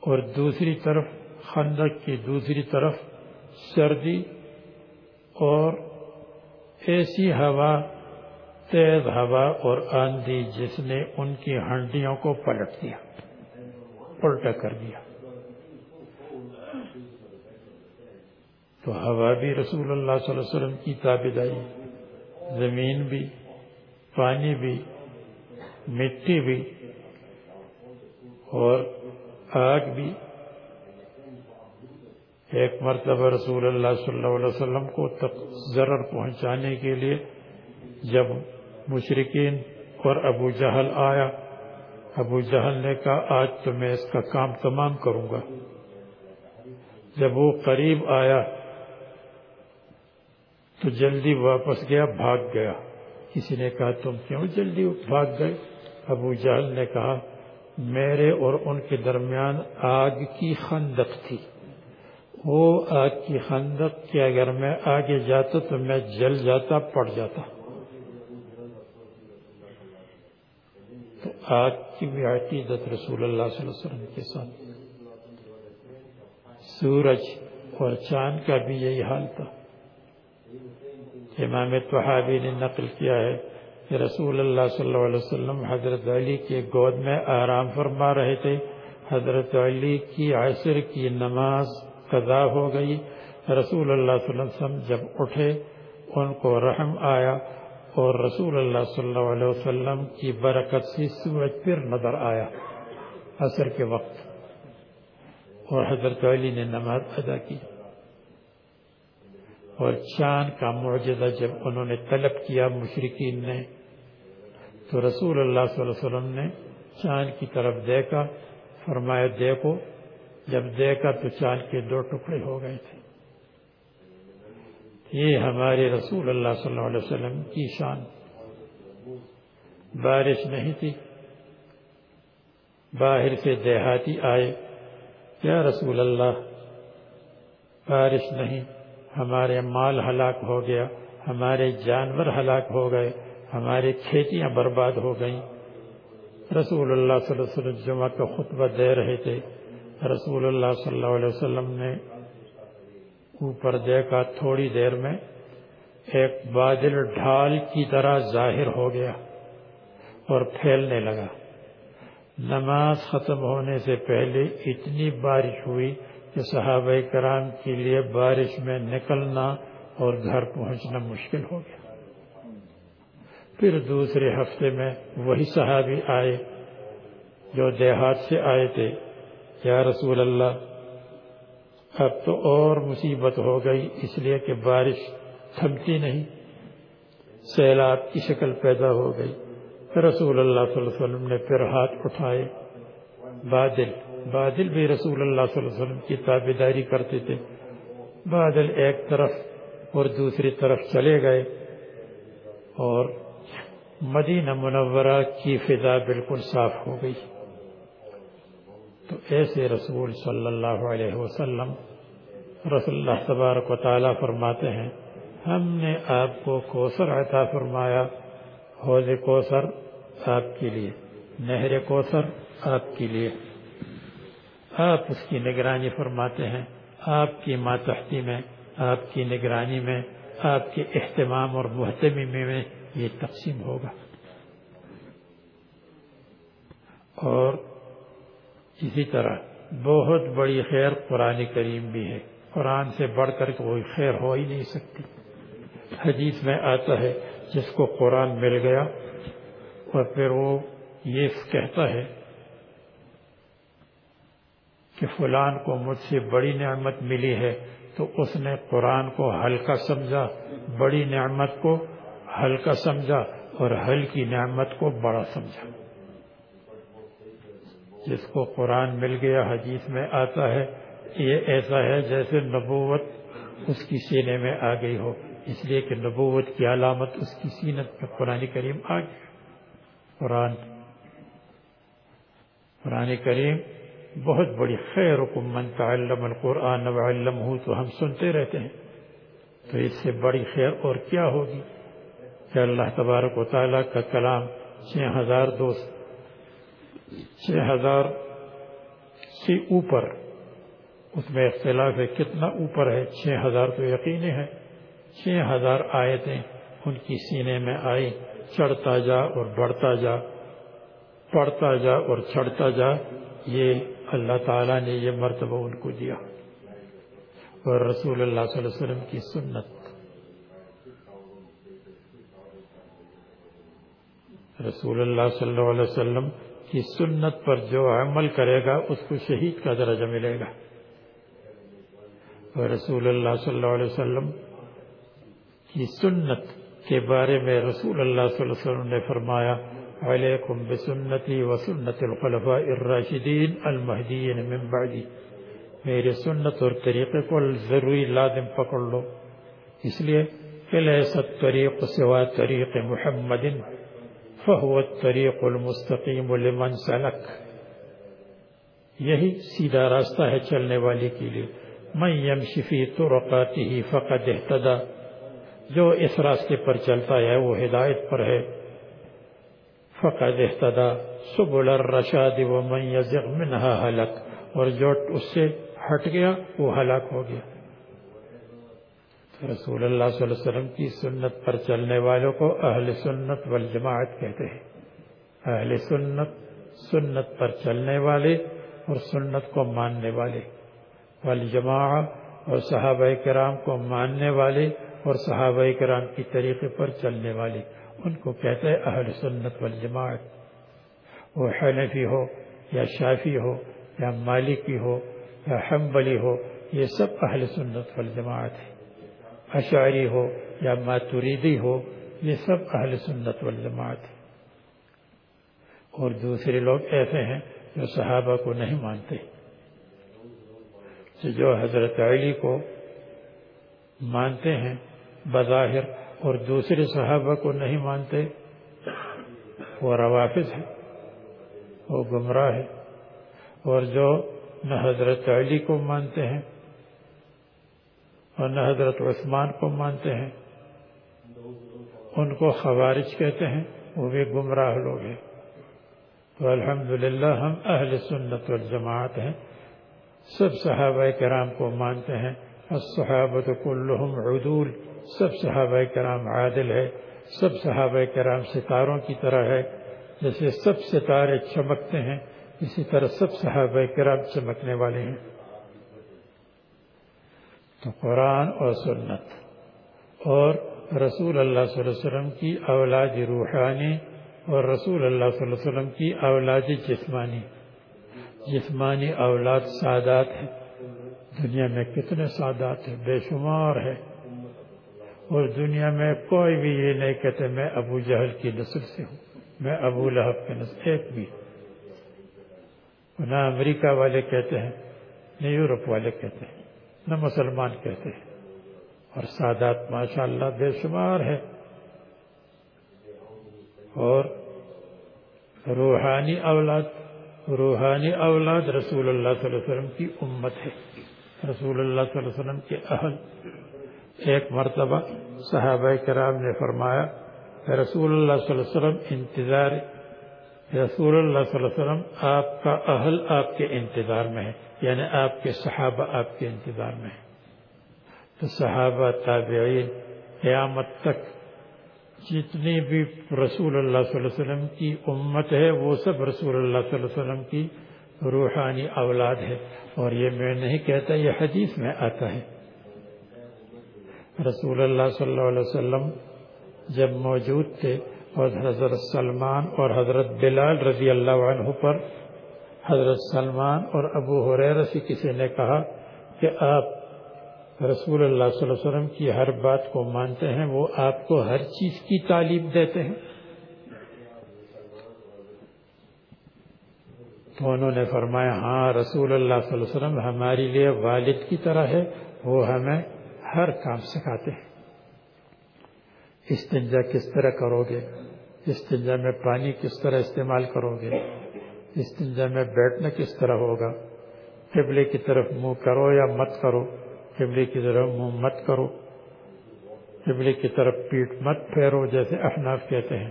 اور دوسری طرف خندق کی دوسری طرف سردی اور ایسی ہوا، تیز ہوا اور آندھی جس نے ان کی ہنڈیوں کو پلٹ دیا الٹا کر دیا۔ تو ہوا بھی رسول اللہ صلی اللہ علیہ وسلم کی تابدائی زمین بھی، پانی بھی، مٹی بھی اور آگ بھی۔ ایک مرتبہ رسول اللہ صلی اللہ علیہ وسلم کو ضرر پہنچانے کے لیے جب مشرقین اور ابو جہل آیا، ابو جہل نے کہا، آج تو میں اس کا کام تمام کروں گا۔ جب وہ قریب آیا تو جلدی واپس گیا، بھاگ گیا۔ کسی نے کہا، تم کیوں جلدی بھاگ گئے؟ ابو جہل نے کہا، میرے اور ان کے درمیان آگ کی خندق تھی۔ وہ آگ کی خندق کہ اگر میں آگے جاتا تو میں جل جاتا، پڑ جاتا۔ تو آگ کی بھی عقیدت رسول اللہ صلی اللہ علیہ وسلم کے ساتھ۔ سورج اور چاند کا بھی یہی حال تھا۔ امام تحابی نے نقل کیا ہے کہ رسول اللہ صلی اللہ علیہ وسلم حضرت علی کے گود میں آرام فرما رہے تھے۔ حضرت علی کی عصر کی نماز قضا ہو گئی۔ رسول اللہ صلی اللہ علیہ وسلم جب اٹھے، ان کو رحم آیا اور رسول اللہ صلی اللہ علیہ وسلم کی برکت سے سورج پھر نظر آیا۔ عصر کے وقت۔ اور حضرت علی نے نماز ادا کی۔ اور چاند کا معجزہ جب انہوں نے طلب کیا مشرقین نے، تو رسول اللہ صلی اللہ علیہ وسلم نے چاند کی طرف دیکھا۔ فرمایا، دیکھو جب دیکھا تو چاند کے دو ٹکڑے ہو گئے تھے۔ یہ ہمارے رسول اللہ صلی اللہ علیہ وسلم کی شان۔ بارش نہیں تھی۔ باہر سے دیہاتی آئے۔ یا رسول اللہ، بارش نہیں۔ ہمارے مال ہلاک ہو گیا۔ ہمارے جانور ہلاک ہو گئے۔ ہماری کھیتیاں برباد ہو گئیں۔ رسول اللہ صلی اللہ علیہ وسلم جمعہ کا خطبہ دے رہے تھے۔ رسول اللہ صلی اللہ علیہ وسلم نے اوپر دیکھا تھوڑی دیر میں ایک بادل ڈھال کی طرح ظاہر ہو گیا اور پھیلنے لگا۔ نماز ختم ہونے سے پہلے اتنی بارش ہوئی کہ صحابہ کرام کے لیے بارش میں نکلنا اور گھر پہنچنا مشکل ہو گیا۔ پھر دوسرے ہفتے میں وہی صحابی آئے جو دیہات سے آئے تھے۔ یا رسول اللہ، اب تو اور مصیبت ہو گئی، اس لیے کہ بارش تھمتی نہیں، سیلاب کی شکل پیدا ہو گئی۔ رسول اللہ صلی اللہ علیہ وسلم نے پھر ہاتھ اٹھائے۔ بادل بادل بھی رسول اللہ صلی اللہ علیہ وسلم کی تابیداری کرتے تھے۔ بادل ایک طرف اور دوسری طرف چلے گئے۔ اور مدینہ منورہ کی فضا بالکل صاف ہو گئی۔ تو ایسے رسول صلی اللہ علیہ وسلم رسول اللہ تبارک و تعالیٰ فرماتے ہیں، ہم نے آپ کو کوثر عطا فرمایا، حوض کوثر آپ کے لیے، نہر کوثر آپ کے لیے۔ آپ اس کی نگرانی فرماتے ہیں، آپ کی ماتحتی میں، آپ کی نگرانی میں، آپ کے اہتمام اور محتمی میں یہ تقسیم ہوگا۔ اور اسی طرح بہت بڑی خیر قرآن کریم بھی ہے۔ قرآن سے بڑھ کر کوئی خیر ہو ہی نہیں سکتی۔ حدیث میں آتا ہے، جس کو قرآن مل گیا اور پھر وہ یہ کہتا ہے کہ فلان کو مجھ سے بڑی نعمت ملی ہے، تو اس نے قرآن کو ہلکا سمجھا، بڑی نعمت کو ہلکا سمجھا اور ہلکی نعمت کو بڑا سمجھا۔ جس کو قرآن مل گیا، حدیث میں آتا ہے، یہ ایسا ہے جیسے نبوت اس کی سینے میں آ گئی ہو۔ اس لیے کہ نبوت کی علامت اس کی سینت میں قرآن کریم آ گئی۔ قرآن قرآن کریم بہت بڑی خیر من تعلم القرآن وعلمہ تو ہم سنتے رہتے ہیں۔ تو اس سے بڑی خیر اور کیا ہوگی؟ کہ اللہ تبارک و تعالیٰ کا کلام چھ ہزار دو چھ ہزار سے اوپر اس میں اختلاف ہے کتنا اوپر ہے چھ ہزار تو یقینی ہے چھ ہزار آیتیں ان کی سینے میں آئی چڑھتا جا اور بڑھتا جا، پڑھتا جا اور چڑھتا جا، یہ اللہ تعالیٰ نے یہ مرتبہ ان کو دیا۔ اور رسول اللہ صلی اللہ علیہ وسلم کی سنت۔ رسول اللہ صلی اللہ علیہ وسلم کی سنت پر جو عمل کرے گا، اس کو شہید کا درجہ ملے گا۔ اور رسول اللہ صلی اللہ علیہ وسلم کی سنت کے بارے میں رسول اللہ صلی اللہ علیہ وسلم نے فرمایا، علیکم بسنتی و سنت الخلفاء الراشدین المہدین من بعدی۔ میرے سنت اور طریقے کو ضروری لازم پکڑ لو۔ اس لیے فلیست طریق سوا طریق محمد فهو الطریق المستقیم لمن سلک۔ یہی سیدھا راستہ ہے چلنے والے کے لیے۔ من یمشی فی طرقاته فقد اہتدى جو اس راستے پر چلتا ہے وہ ہدایت پر ہے۔ فقد احتدا سبل الرشاد ومن يزغ منها هلك اور جو اس سے ہٹ گیا وہ ہلاک ہو گیا۔ رسول اللہ صلی اللہ علیہ وسلم کی سنت پر چلنے والوں کو اہل سنت والجماعت کہتے ہیں۔ اہل سنت سنت پر چلنے والے اور سنت کو ماننے والے۔ والجماعت اور صحابہ کرام کو ماننے والے اور صحابہ کرام کی طریقے پر چلنے والے۔ ان کو کہتے ہیں اہل سنت والجماعت۔ وہ حنفی ہو یا شافی ہو یا مالکی ہو یا حنبلی ہو، یہ سب اہل سنت والجماعت ہے اشعری ہو یا ماتریدی ہو، یہ سب اہل سنت والجماعت اور دوسرے لوگ ایسے ہیں جو صحابہ کو نہیں مانتے۔ جو حضرت علی کو مانتے ہیں، بظاہر اور دوسرے صحابہ کو نہیں مانتے، وہ روافظ ہے وہ گمراہ ہے اور جو نہ حضرت علی کو مانتے ہیں اور نہ حضرت عثمان کو مانتے ہیں۔ ان کو خوارج کہتے ہیں، وہ بھی گمراہ لوگ ہیں۔ تو الحمدللہ ہم اہل سنت والجماعت ہیں۔ سب صحابہ کرام کو مانتے ہیں۔ الصحابت كلهم عدول، سب صحابہ کرام عادل ہے۔ سب صحابہ کرام ستاروں کی طرح ہے۔ جیسے سب ستارے چمکتے ہیں، اسی طرح سب صحابہ کرام چمکنے والے ہیں۔ تو قرآن اور سنت اور رسول اللہ صلی اللہ علیہ وسلم کی اولاد روحانی اور رسول اللہ صلی اللہ علیہ وسلم کی اولاد جسمانی۔ جسمانی اولاد سادات ہے دنیا میں کتنے سادات ہیں؟ بے شمار ہے اور دنیا میں کوئی بھی یہ نہیں کہتے میں ابو جہل کی نسل سے ہوں۔ میں ابو لہب کے نسل ایک بھی۔ نہ امریکہ والے کہتے ہیں، نہ یورپ والے کہتے ہیں۔ نہ مسلمان کہتے ہیں۔ اور سادات ماشاء اللہ بے شمار ہے اور روحانی اولاد روحانی اولاد رسول اللہ صلی اللہ علیہ وسلم کی امت ہے۔ رسول اللہ صلی اللہ علیہ وسلم کے اہل۔ ایک مرتبہ صحابہ کرام نے فرمایا کہ رسول اللہ صلی اللہ علیہ وسلم، انتظار، رسول اللہ صلی اللہ علیہ وسلم، آپ کا اہل آپ کے انتظار میں ہے۔ یعنی آپ کے صحابہ آپ کے انتظار میں تو صحابہ تابعین قیامت تک جتنی بھی رسول اللہ صلی اللہ علیہ وسلم کی امت ہے، وہ سب رسول اللہ صلی اللہ علیہ وسلم کی روحانی اولاد ہے اور یہ میں نہیں کہتا، یہ حدیث میں آتا ہے۔ رسول اللہ صلی اللہ علیہ وسلم جب موجود تھے، اور حضرت سلمان اور حضرت بلال رضی اللہ عنہ پر حضرت سلمان اور ابو حریر سے کسی نے کہا کہ آپ رسول اللہ صلی اللہ علیہ وسلم کی ہر بات کو مانتے ہیں، وہ آپ کو ہر چیز کی تعلیم دیتے ہیں۔ تو انہوں نے فرمایا ہاں رسول اللہ صلی اللہ علیہ وسلم ہمارے لیے والد کی طرح ہے، وہ ہمیں ہر کام سکھاتے ہیں۔ استنجا کس طرح کرو گے؟ استنجا میں پانی کس طرح استعمال کرو گے؟ استنجا میں بیٹھنا کس طرح ہوگا؟ قبلے کی طرف منہ کرو یا مت کرو؟ قبلے کی طرف منہ مت کرو۔ قبلے کی طرف پیٹ مت پھیرو، جیسے احناف کہتے ہیں۔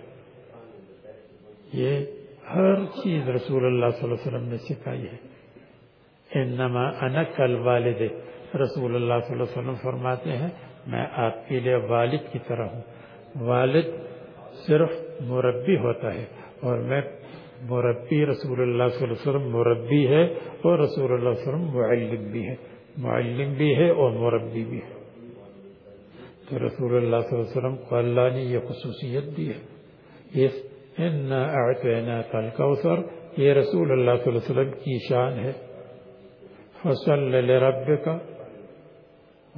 یہ ہر چیز رسول اللہ صلی اللہ علیہ وسلم نے سکھائی ہے۔ انما انا کل والد رسول اللہ صلی اللہ علیہ وسلم فرماتے ہیں، میں آپ کے لیے والد کی طرح ہوں۔ والد صرف مربی ہوتا ہے اور میں مربی رسول اللہ صلی اللہ علیہ وسلم مربی ہے اور رسول اللہ صلی اللہ علیہ وسلم معلم بھی ہے۔ معلم بھی ہے اور مربی بھی ہے۔ تو رسول اللہ صلی اللہ علیہ وسلم کو اللہ نے یہ خصوصیت دی ہے۔ اس اعطیناک الکوثر یہ رسول اللہ صلی اللہ علیہ وسلم کی شان ہے۔ فصل لربک،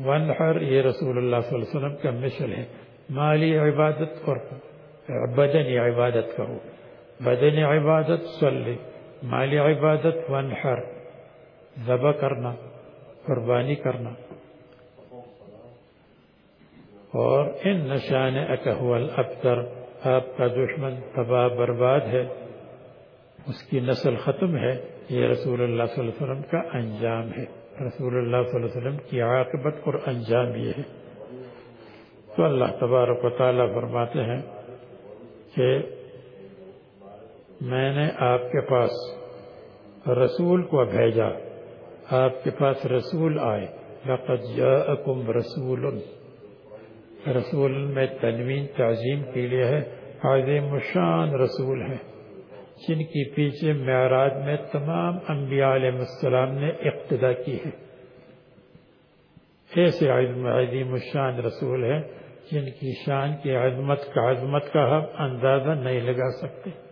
وانحر، یہ رسول اللہ صلی اللہ علیہ وسلم کا مثل ہے۔ مالی عبادت اور بدنی عبادت کرو۔ بدنی عبادت صلی مالی عبادت وانحر، ذبح کرنا، قربانی کرنا۔ اور ان نشان اکہو الابتر، آپ کا دشمن تباہ برباد ہے۔ اس کی نسل ختم ہے۔ یہ رسول اللہ صلی اللہ علیہ وسلم کا انجام ہے۔ رسول اللہ صلی اللہ علیہ وسلم کی عاقبت اور انجام یہ ہے۔ تو اللہ تبارک و تعالیٰ فرماتے ہیں کہ میں نے آپ کے پاس رسول کو بھیجا۔ آپ کے پاس رسول آئے۔ لقد جاءکم رسول۔ رسول میں تنوین، تعظیم کے لیے ہے۔ عظیم الشان رسول ہے جن کی پیچھے معراج میں تمام انبیاء علیہ السلام نے اقتدا کی ہے۔ ایسے عظیم الشان رسول ہے جن کی شان کی عظمت کا عظمت کا ہم اندازہ نہیں لگا سکتے۔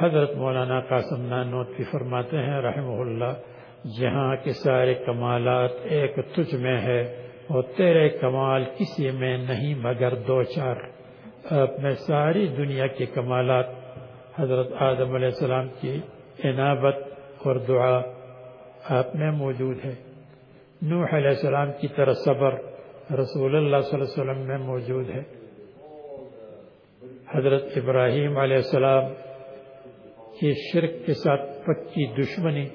حضرت مولانا قاسم نانوت فرماتے ہیں، رحمہ اللہ، جہاں کے سارے کمالات ایک تجھ میں ہے اور تیرے کمال کسی میں نہیں مگر دو چار۔ آپ میں ساری دنیا کے کمالات، حضرت آدم علیہ السلام کی عنابت اور دعا آپ میں موجود ہے۔ نوح علیہ السلام کی طرح صبر رسول اللہ صلی اللہ علیہ وسلم میں موجود ہے۔ حضرت ابراہیم علیہ السلام کی شرک کے ساتھ پکی دشمنی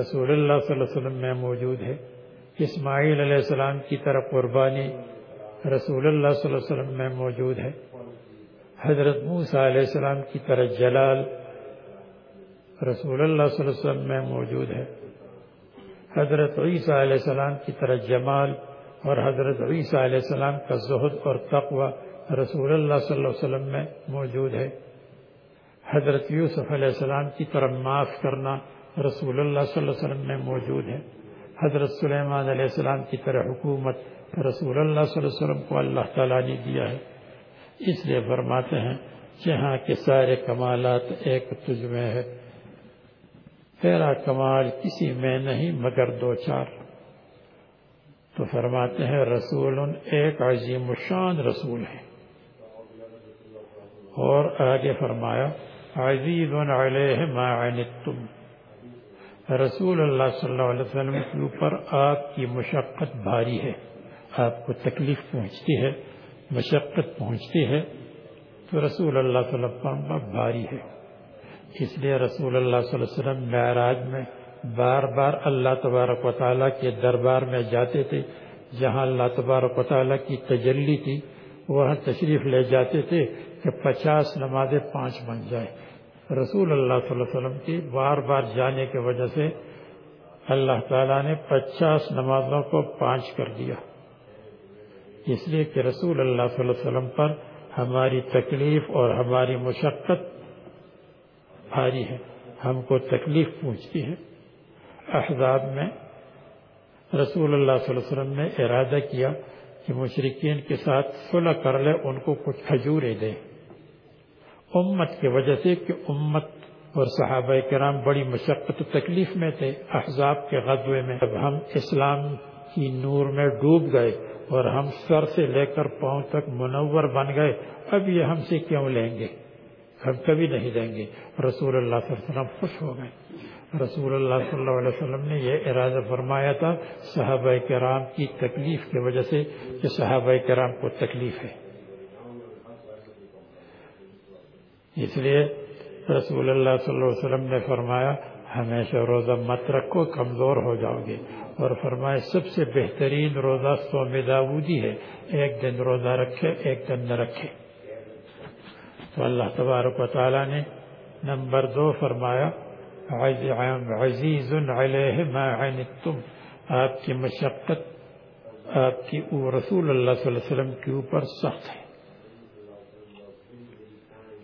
رسول اللہ صلی اللہ علیہ وسلم میں موجود ہے۔ اسماعیل علیہ السلام کی طرف قربانی رسول اللہ صلی اللہ علیہ وسلم میں موجود ہے۔ حضرت موسیٰ علیہ السلام کی طرح جلال رسول اللہ صلی اللہ علیہ وسلم میں موجود ہے۔ حضرت عیسیٰ علیہ السلام کی طرح جمال اور حضرت عیسیٰ علیہ السلام کا زہد اور تقوی رسول اللہ صلی اللہ علیہ وسلم میں موجود ہے۔ حضرت یوسف علیہ السلام کی طرف معاف کرنا رسول اللہ صلی اللہ علیہ وسلم میں موجود ہے۔ حضرت سلیمان علیہ السلام کی طرح حکومت رسول اللہ صلی اللہ علیہ وسلم کو اللہ تعالیٰ نے دیا ہے۔ اس لیے فرماتے ہیں جہاں کے سارے کمالات ایک تجھ میں ہے۔ تیرا کمال کسی میں نہیں مگر دو چار۔ تو فرماتے ہیں رسول ایک عظیم الشان رسول ہے۔ اور آگے فرمایا عزیز علیہ ما عنتم۔ رسول اللہ صلی اللہ علیہ وسلم کے اوپر آپ کی مشقت بھاری ہے۔ آپ کو تکلیف پہنچتی ہے، مشقت پہنچتی ہے۔ تو رسول اللہ صلی اللہ علیہ وسلم بھاری ہے۔ اس لیے رسول اللہ صلی اللہ علیہ وسلم معراج میں بار بار اللہ تبارک و تعالیٰ کے دربار میں جاتے تھے۔ جہاں اللہ تبارک و تعالیٰ کی تجلی تھی، وہاں تشریف لے جاتے تھے کہ پچاس نمازیں پانچ بن جائے رسول اللہ صلی اللہ علیہ وسلم کی بار بار جانے کی وجہ سے اللہ تعالیٰ نے پچاس نمازوں کو پانچ کر دیا۔ اس لیے کہ رسول اللہ صلی اللہ علیہ وسلم پر ہماری تکلیف اور ہماری مشقت بھاری ہے۔ ہم کو تکلیف پہنچتی ہے۔ احزاب میں رسول اللہ صلی اللہ علیہ وسلم نے ارادہ کیا کہ مشرقین کے ساتھ صلح کر لے، ان کو کچھ کھجورے دے امت کی وجہ سے کہ امت اور صحابہ کرام بڑی مشقت و تکلیف میں تھے۔ احزاب کے غزوے میں اب ہم اسلام کی نور میں ڈوب گئے اور ہم سر سے لے کر پاؤں تک منور بن گئے، اب یہ ہم سے کیوں لیں گے؟ ہم کبھی نہیں دیں گے۔ رسول اللہ صلی اللہ علیہ وسلم خوش ہو گئے۔ رسول اللہ صلی اللہ علیہ وسلم نے یہ ارادہ فرمایا تھا، صحابہ کرام کی تکلیف کی وجہ سے کہ صحابہ کرام کو تکلیف ہے۔ اس لیے رسول اللہ صلی اللہ علیہ وسلم نے فرمایا، ہمیشہ روزہ مت رکھو، کمزور ہو جاؤ گے۔ اور فرمائے سب سے بہترین روزہ سوم داودی ہے۔ ایک دن روزہ رکھے، ایک دن نہ رکھے۔ تو اللہ تبارک و تعالی نے نمبر دو فرمایا عزیز علیہ ما عنتم۔ آپ کی مشقت، آپ کی رسول اللہ صلی اللہ علیہ وسلم کے اوپر سخت ہے۔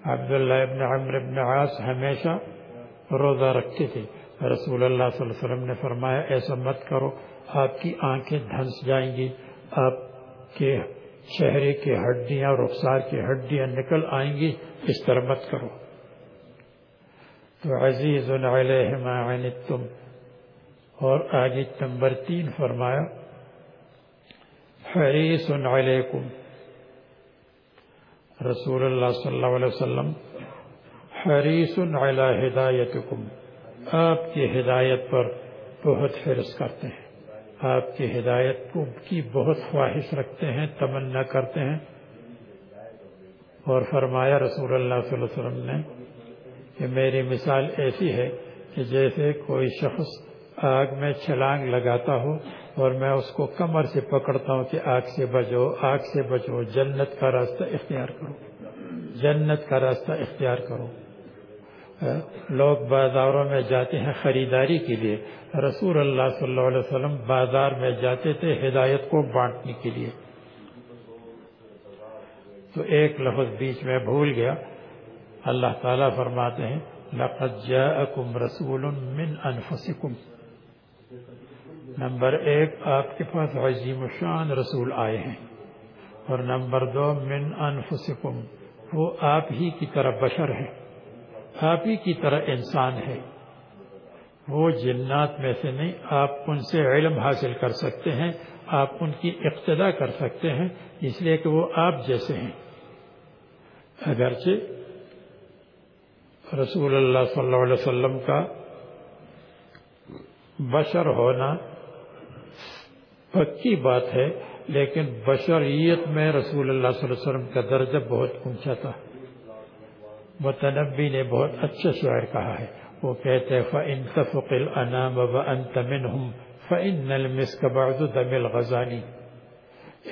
عبداللہ ابن عمر ابن عاص ہمیشہ روزہ رکھتے تھے رسول اللہ صلی اللہ علیہ وسلم نے فرمایا ایسا مت کرو، آپ کی آنکھیں دھنس جائیں گی، آپ کے چہرے کے ہڈیاں، رخسار کی ہڈیاں نکل آئیں گی، اس طرح مت کرو۔ تو عزیز علیہ ما عنتم۔ اور آگے نمبر تین فرمایا، حریص علیکم۔ رسول اللہ صلی اللہ علیہ وسلم حریص علی ہدایتکم۔ آپ کی ہدایت پر بہت حرص کرتے ہیں۔ آپ کی ہدایت کو کی بہت خواہش رکھتے ہیں، تمنا کرتے ہیں۔ اور فرمایا رسول اللہ صلی اللہ علیہ وسلم نے کہ میری مثال ایسی ہے کہ جیسے کوئی شخص آگ میں چھلانگ لگاتا ہو اور میں اس کو کمر سے پکڑتا ہوں کہ آگ سے بچو، آگ سے بچو، جنت کا راستہ اختیار کرو۔ جنت کا راستہ اختیار کرو۔ لوگ بازاروں میں جاتے ہیں خریداری کے لیے۔ رسول اللہ صلی اللہ علیہ وسلم بازار میں جاتے تھے ہدایت کو بانٹنے کے لیے۔ تو ایک لفظ بیچ میں بھول گیا۔ اللہ تعالیٰ فرماتے ہیں، لقد جاءکم رسول من انفسکم۔ نمبر ایک، آپ کے پاس عظیم الشان رسول آئے ہیں۔ اور نمبر دو، من انفسکم، وہ آپ ہی کی طرح بشر ہیں۔ آپ ہی کی طرح انسان ہے وہ جنات میں سے نہیں، آپ ان سے علم حاصل کر سکتے ہیں، آپ ان کی اقتدا کر سکتے ہیں، اس لیے کہ وہ آپ جیسے ہیں۔ اگرچہ رسول اللہ صلی اللہ علیہ وسلم کا بشر ہونا پکی بات ہے، لیکن بشریت میں رسول اللہ صلی اللہ علیہ وسلم کا درجہ بہت اونچا تھا۔ متنبی نے بہت اچھا شعر کہا ہے۔ وہ کہتے ہیں، فَإِن تَفُقِ الْأَنَامَ وَأَنْتَ مِنْهُمْ فَإِنَّ الْمِسْكَ بَعْدُ دَمِ الْغَزَانِ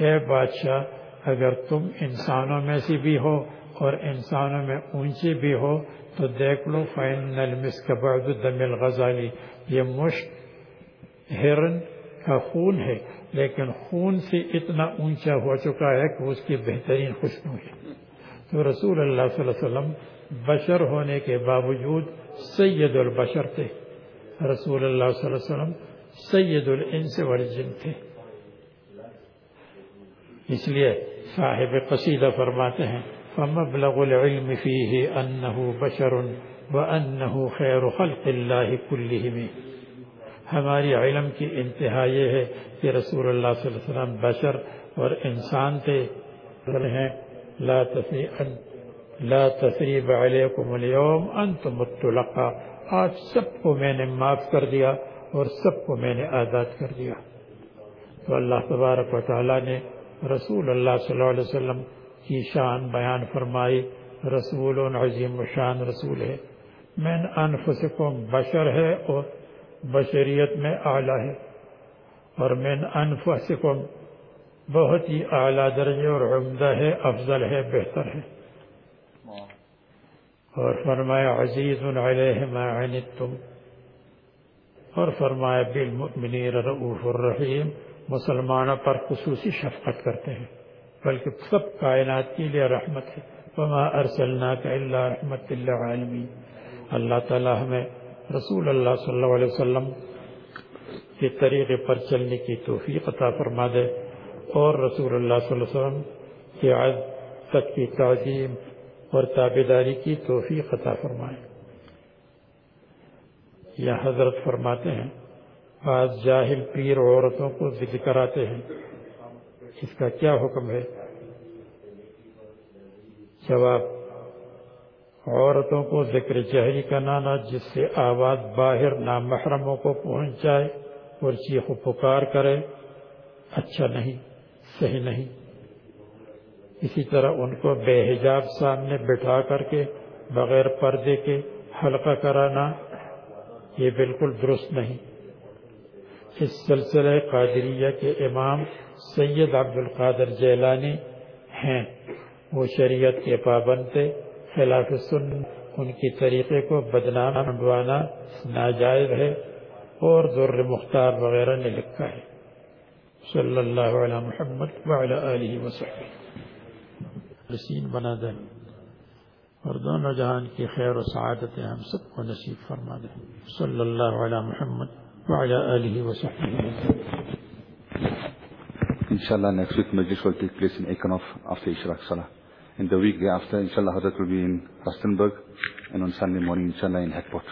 اے بادشاہ، اگر تم انسانوں میں سے بھی ہو اور انسانوں میں اونچے بھی ہو، تو دیکھ لو، فَإِنَّ الْمِسْكَ بَعْدُ دَمِ الْغَزَانِ، یہ مشت ہرن کا خون ہے، لیکن خون سے اتنا اونچا ہو چکا ہے کہ اس کی بہترین خوشبو ہے۔ تو رسول اللہ صلی اللہ علیہ وسلم بشر ہونے کے باوجود سید البشر تھے۔ رسول اللہ صلی اللہ علیہ وسلم سید الانس والجن تھے۔ اس لیے صاحب قصیدہ فرماتے ہیں، فمبلغ العلم فيه أنه بشر وأنه خير خلق الله كلهم۔ ہماری علم کی انتہا یہ ہے کہ رسول اللہ صلی اللہ علیہ وسلم بشر اور انسان تھے۔ ہیں، لا لا تثریب علیکم اليوم انتم الطلقاء آج سب کو میں نے معاف کر دیا اور سب کو میں نے آزاد کر دیا۔ تو اللہ تبارک و تعالی نے رسول اللہ صلی اللہ علیہ وسلم کی شان بیان فرمائی۔ رسول عظیم و شان رسول ہے۔ من انفسکم، بشر ہے اور بشریت میں اعلیٰ ہے۔ اور من انفسکم، بہت ہی اعلیٰ درجے اور عمدہ ہے، افضل ہے، بہتر ہے۔ اور فرمایا، عزیز علیہ ما عنتم۔ اور فرمایا، بالمؤمنین رؤوف الرحیم، مسلمانوں پر خصوصی شفقت کرتے ہیں، بلکہ سب کائنات کے لیے رحمت ہے۔ وما ارسلناک الا رحمت للعالمین۔ اللہ تعالی ہمیں رسول اللہ صلی اللہ علیہ وسلم کے طریقے پر چلنے کی توفیق عطا فرما دے اور رسول اللہ صلی اللہ علیہ وسلم کی عزت کی تعظیم اور تابداری کی توفیق عطا فرمائے۔ یا حضرت فرماتے ہیں، بعض جاہل پیر عورتوں کو ذکر کراتے ہیں۔ اس کا کیا حکم ہے؟ جواب عورتوں کو ذکر جہری کا نانا جس سے آواز باہر نامحرموں کو پہنچ جائے اور چیخ و پکار کرے اچھا نہیں، صحیح نہیں۔ اسی طرح ان کو بے حجاب سامنے بٹھا کر کے بغیر پردے کے حلقہ کرانا، یہ بالکل درست نہیں۔ اس سلسلہ قادریہ کے امام سید عبد القادر جیلانی ہیں۔ وہ شریعت کے پابند تھے۔ خلاف سن ان کی طریقے کو بدنام منڈوانا ناجائز ہے اور ذر مختار وغیرہ نے لکھا ہے۔ صلی اللہ علیہ محمد وعلی آلہ وسلم رسین بنا دیں اور دونوں جہان کی خیر و سعادتیں ہم سب کو نصیب فرما دیں۔ صلی اللہ علیہ محمد وعلی آلہ وسلم
Inshallah, next week Majlis will take place in Ekanov after Ishraq Salah. In the week thereafter, inshallah, Hazrat will be in Rustenburg, and on Sunday morning, inshallah, in Hatport.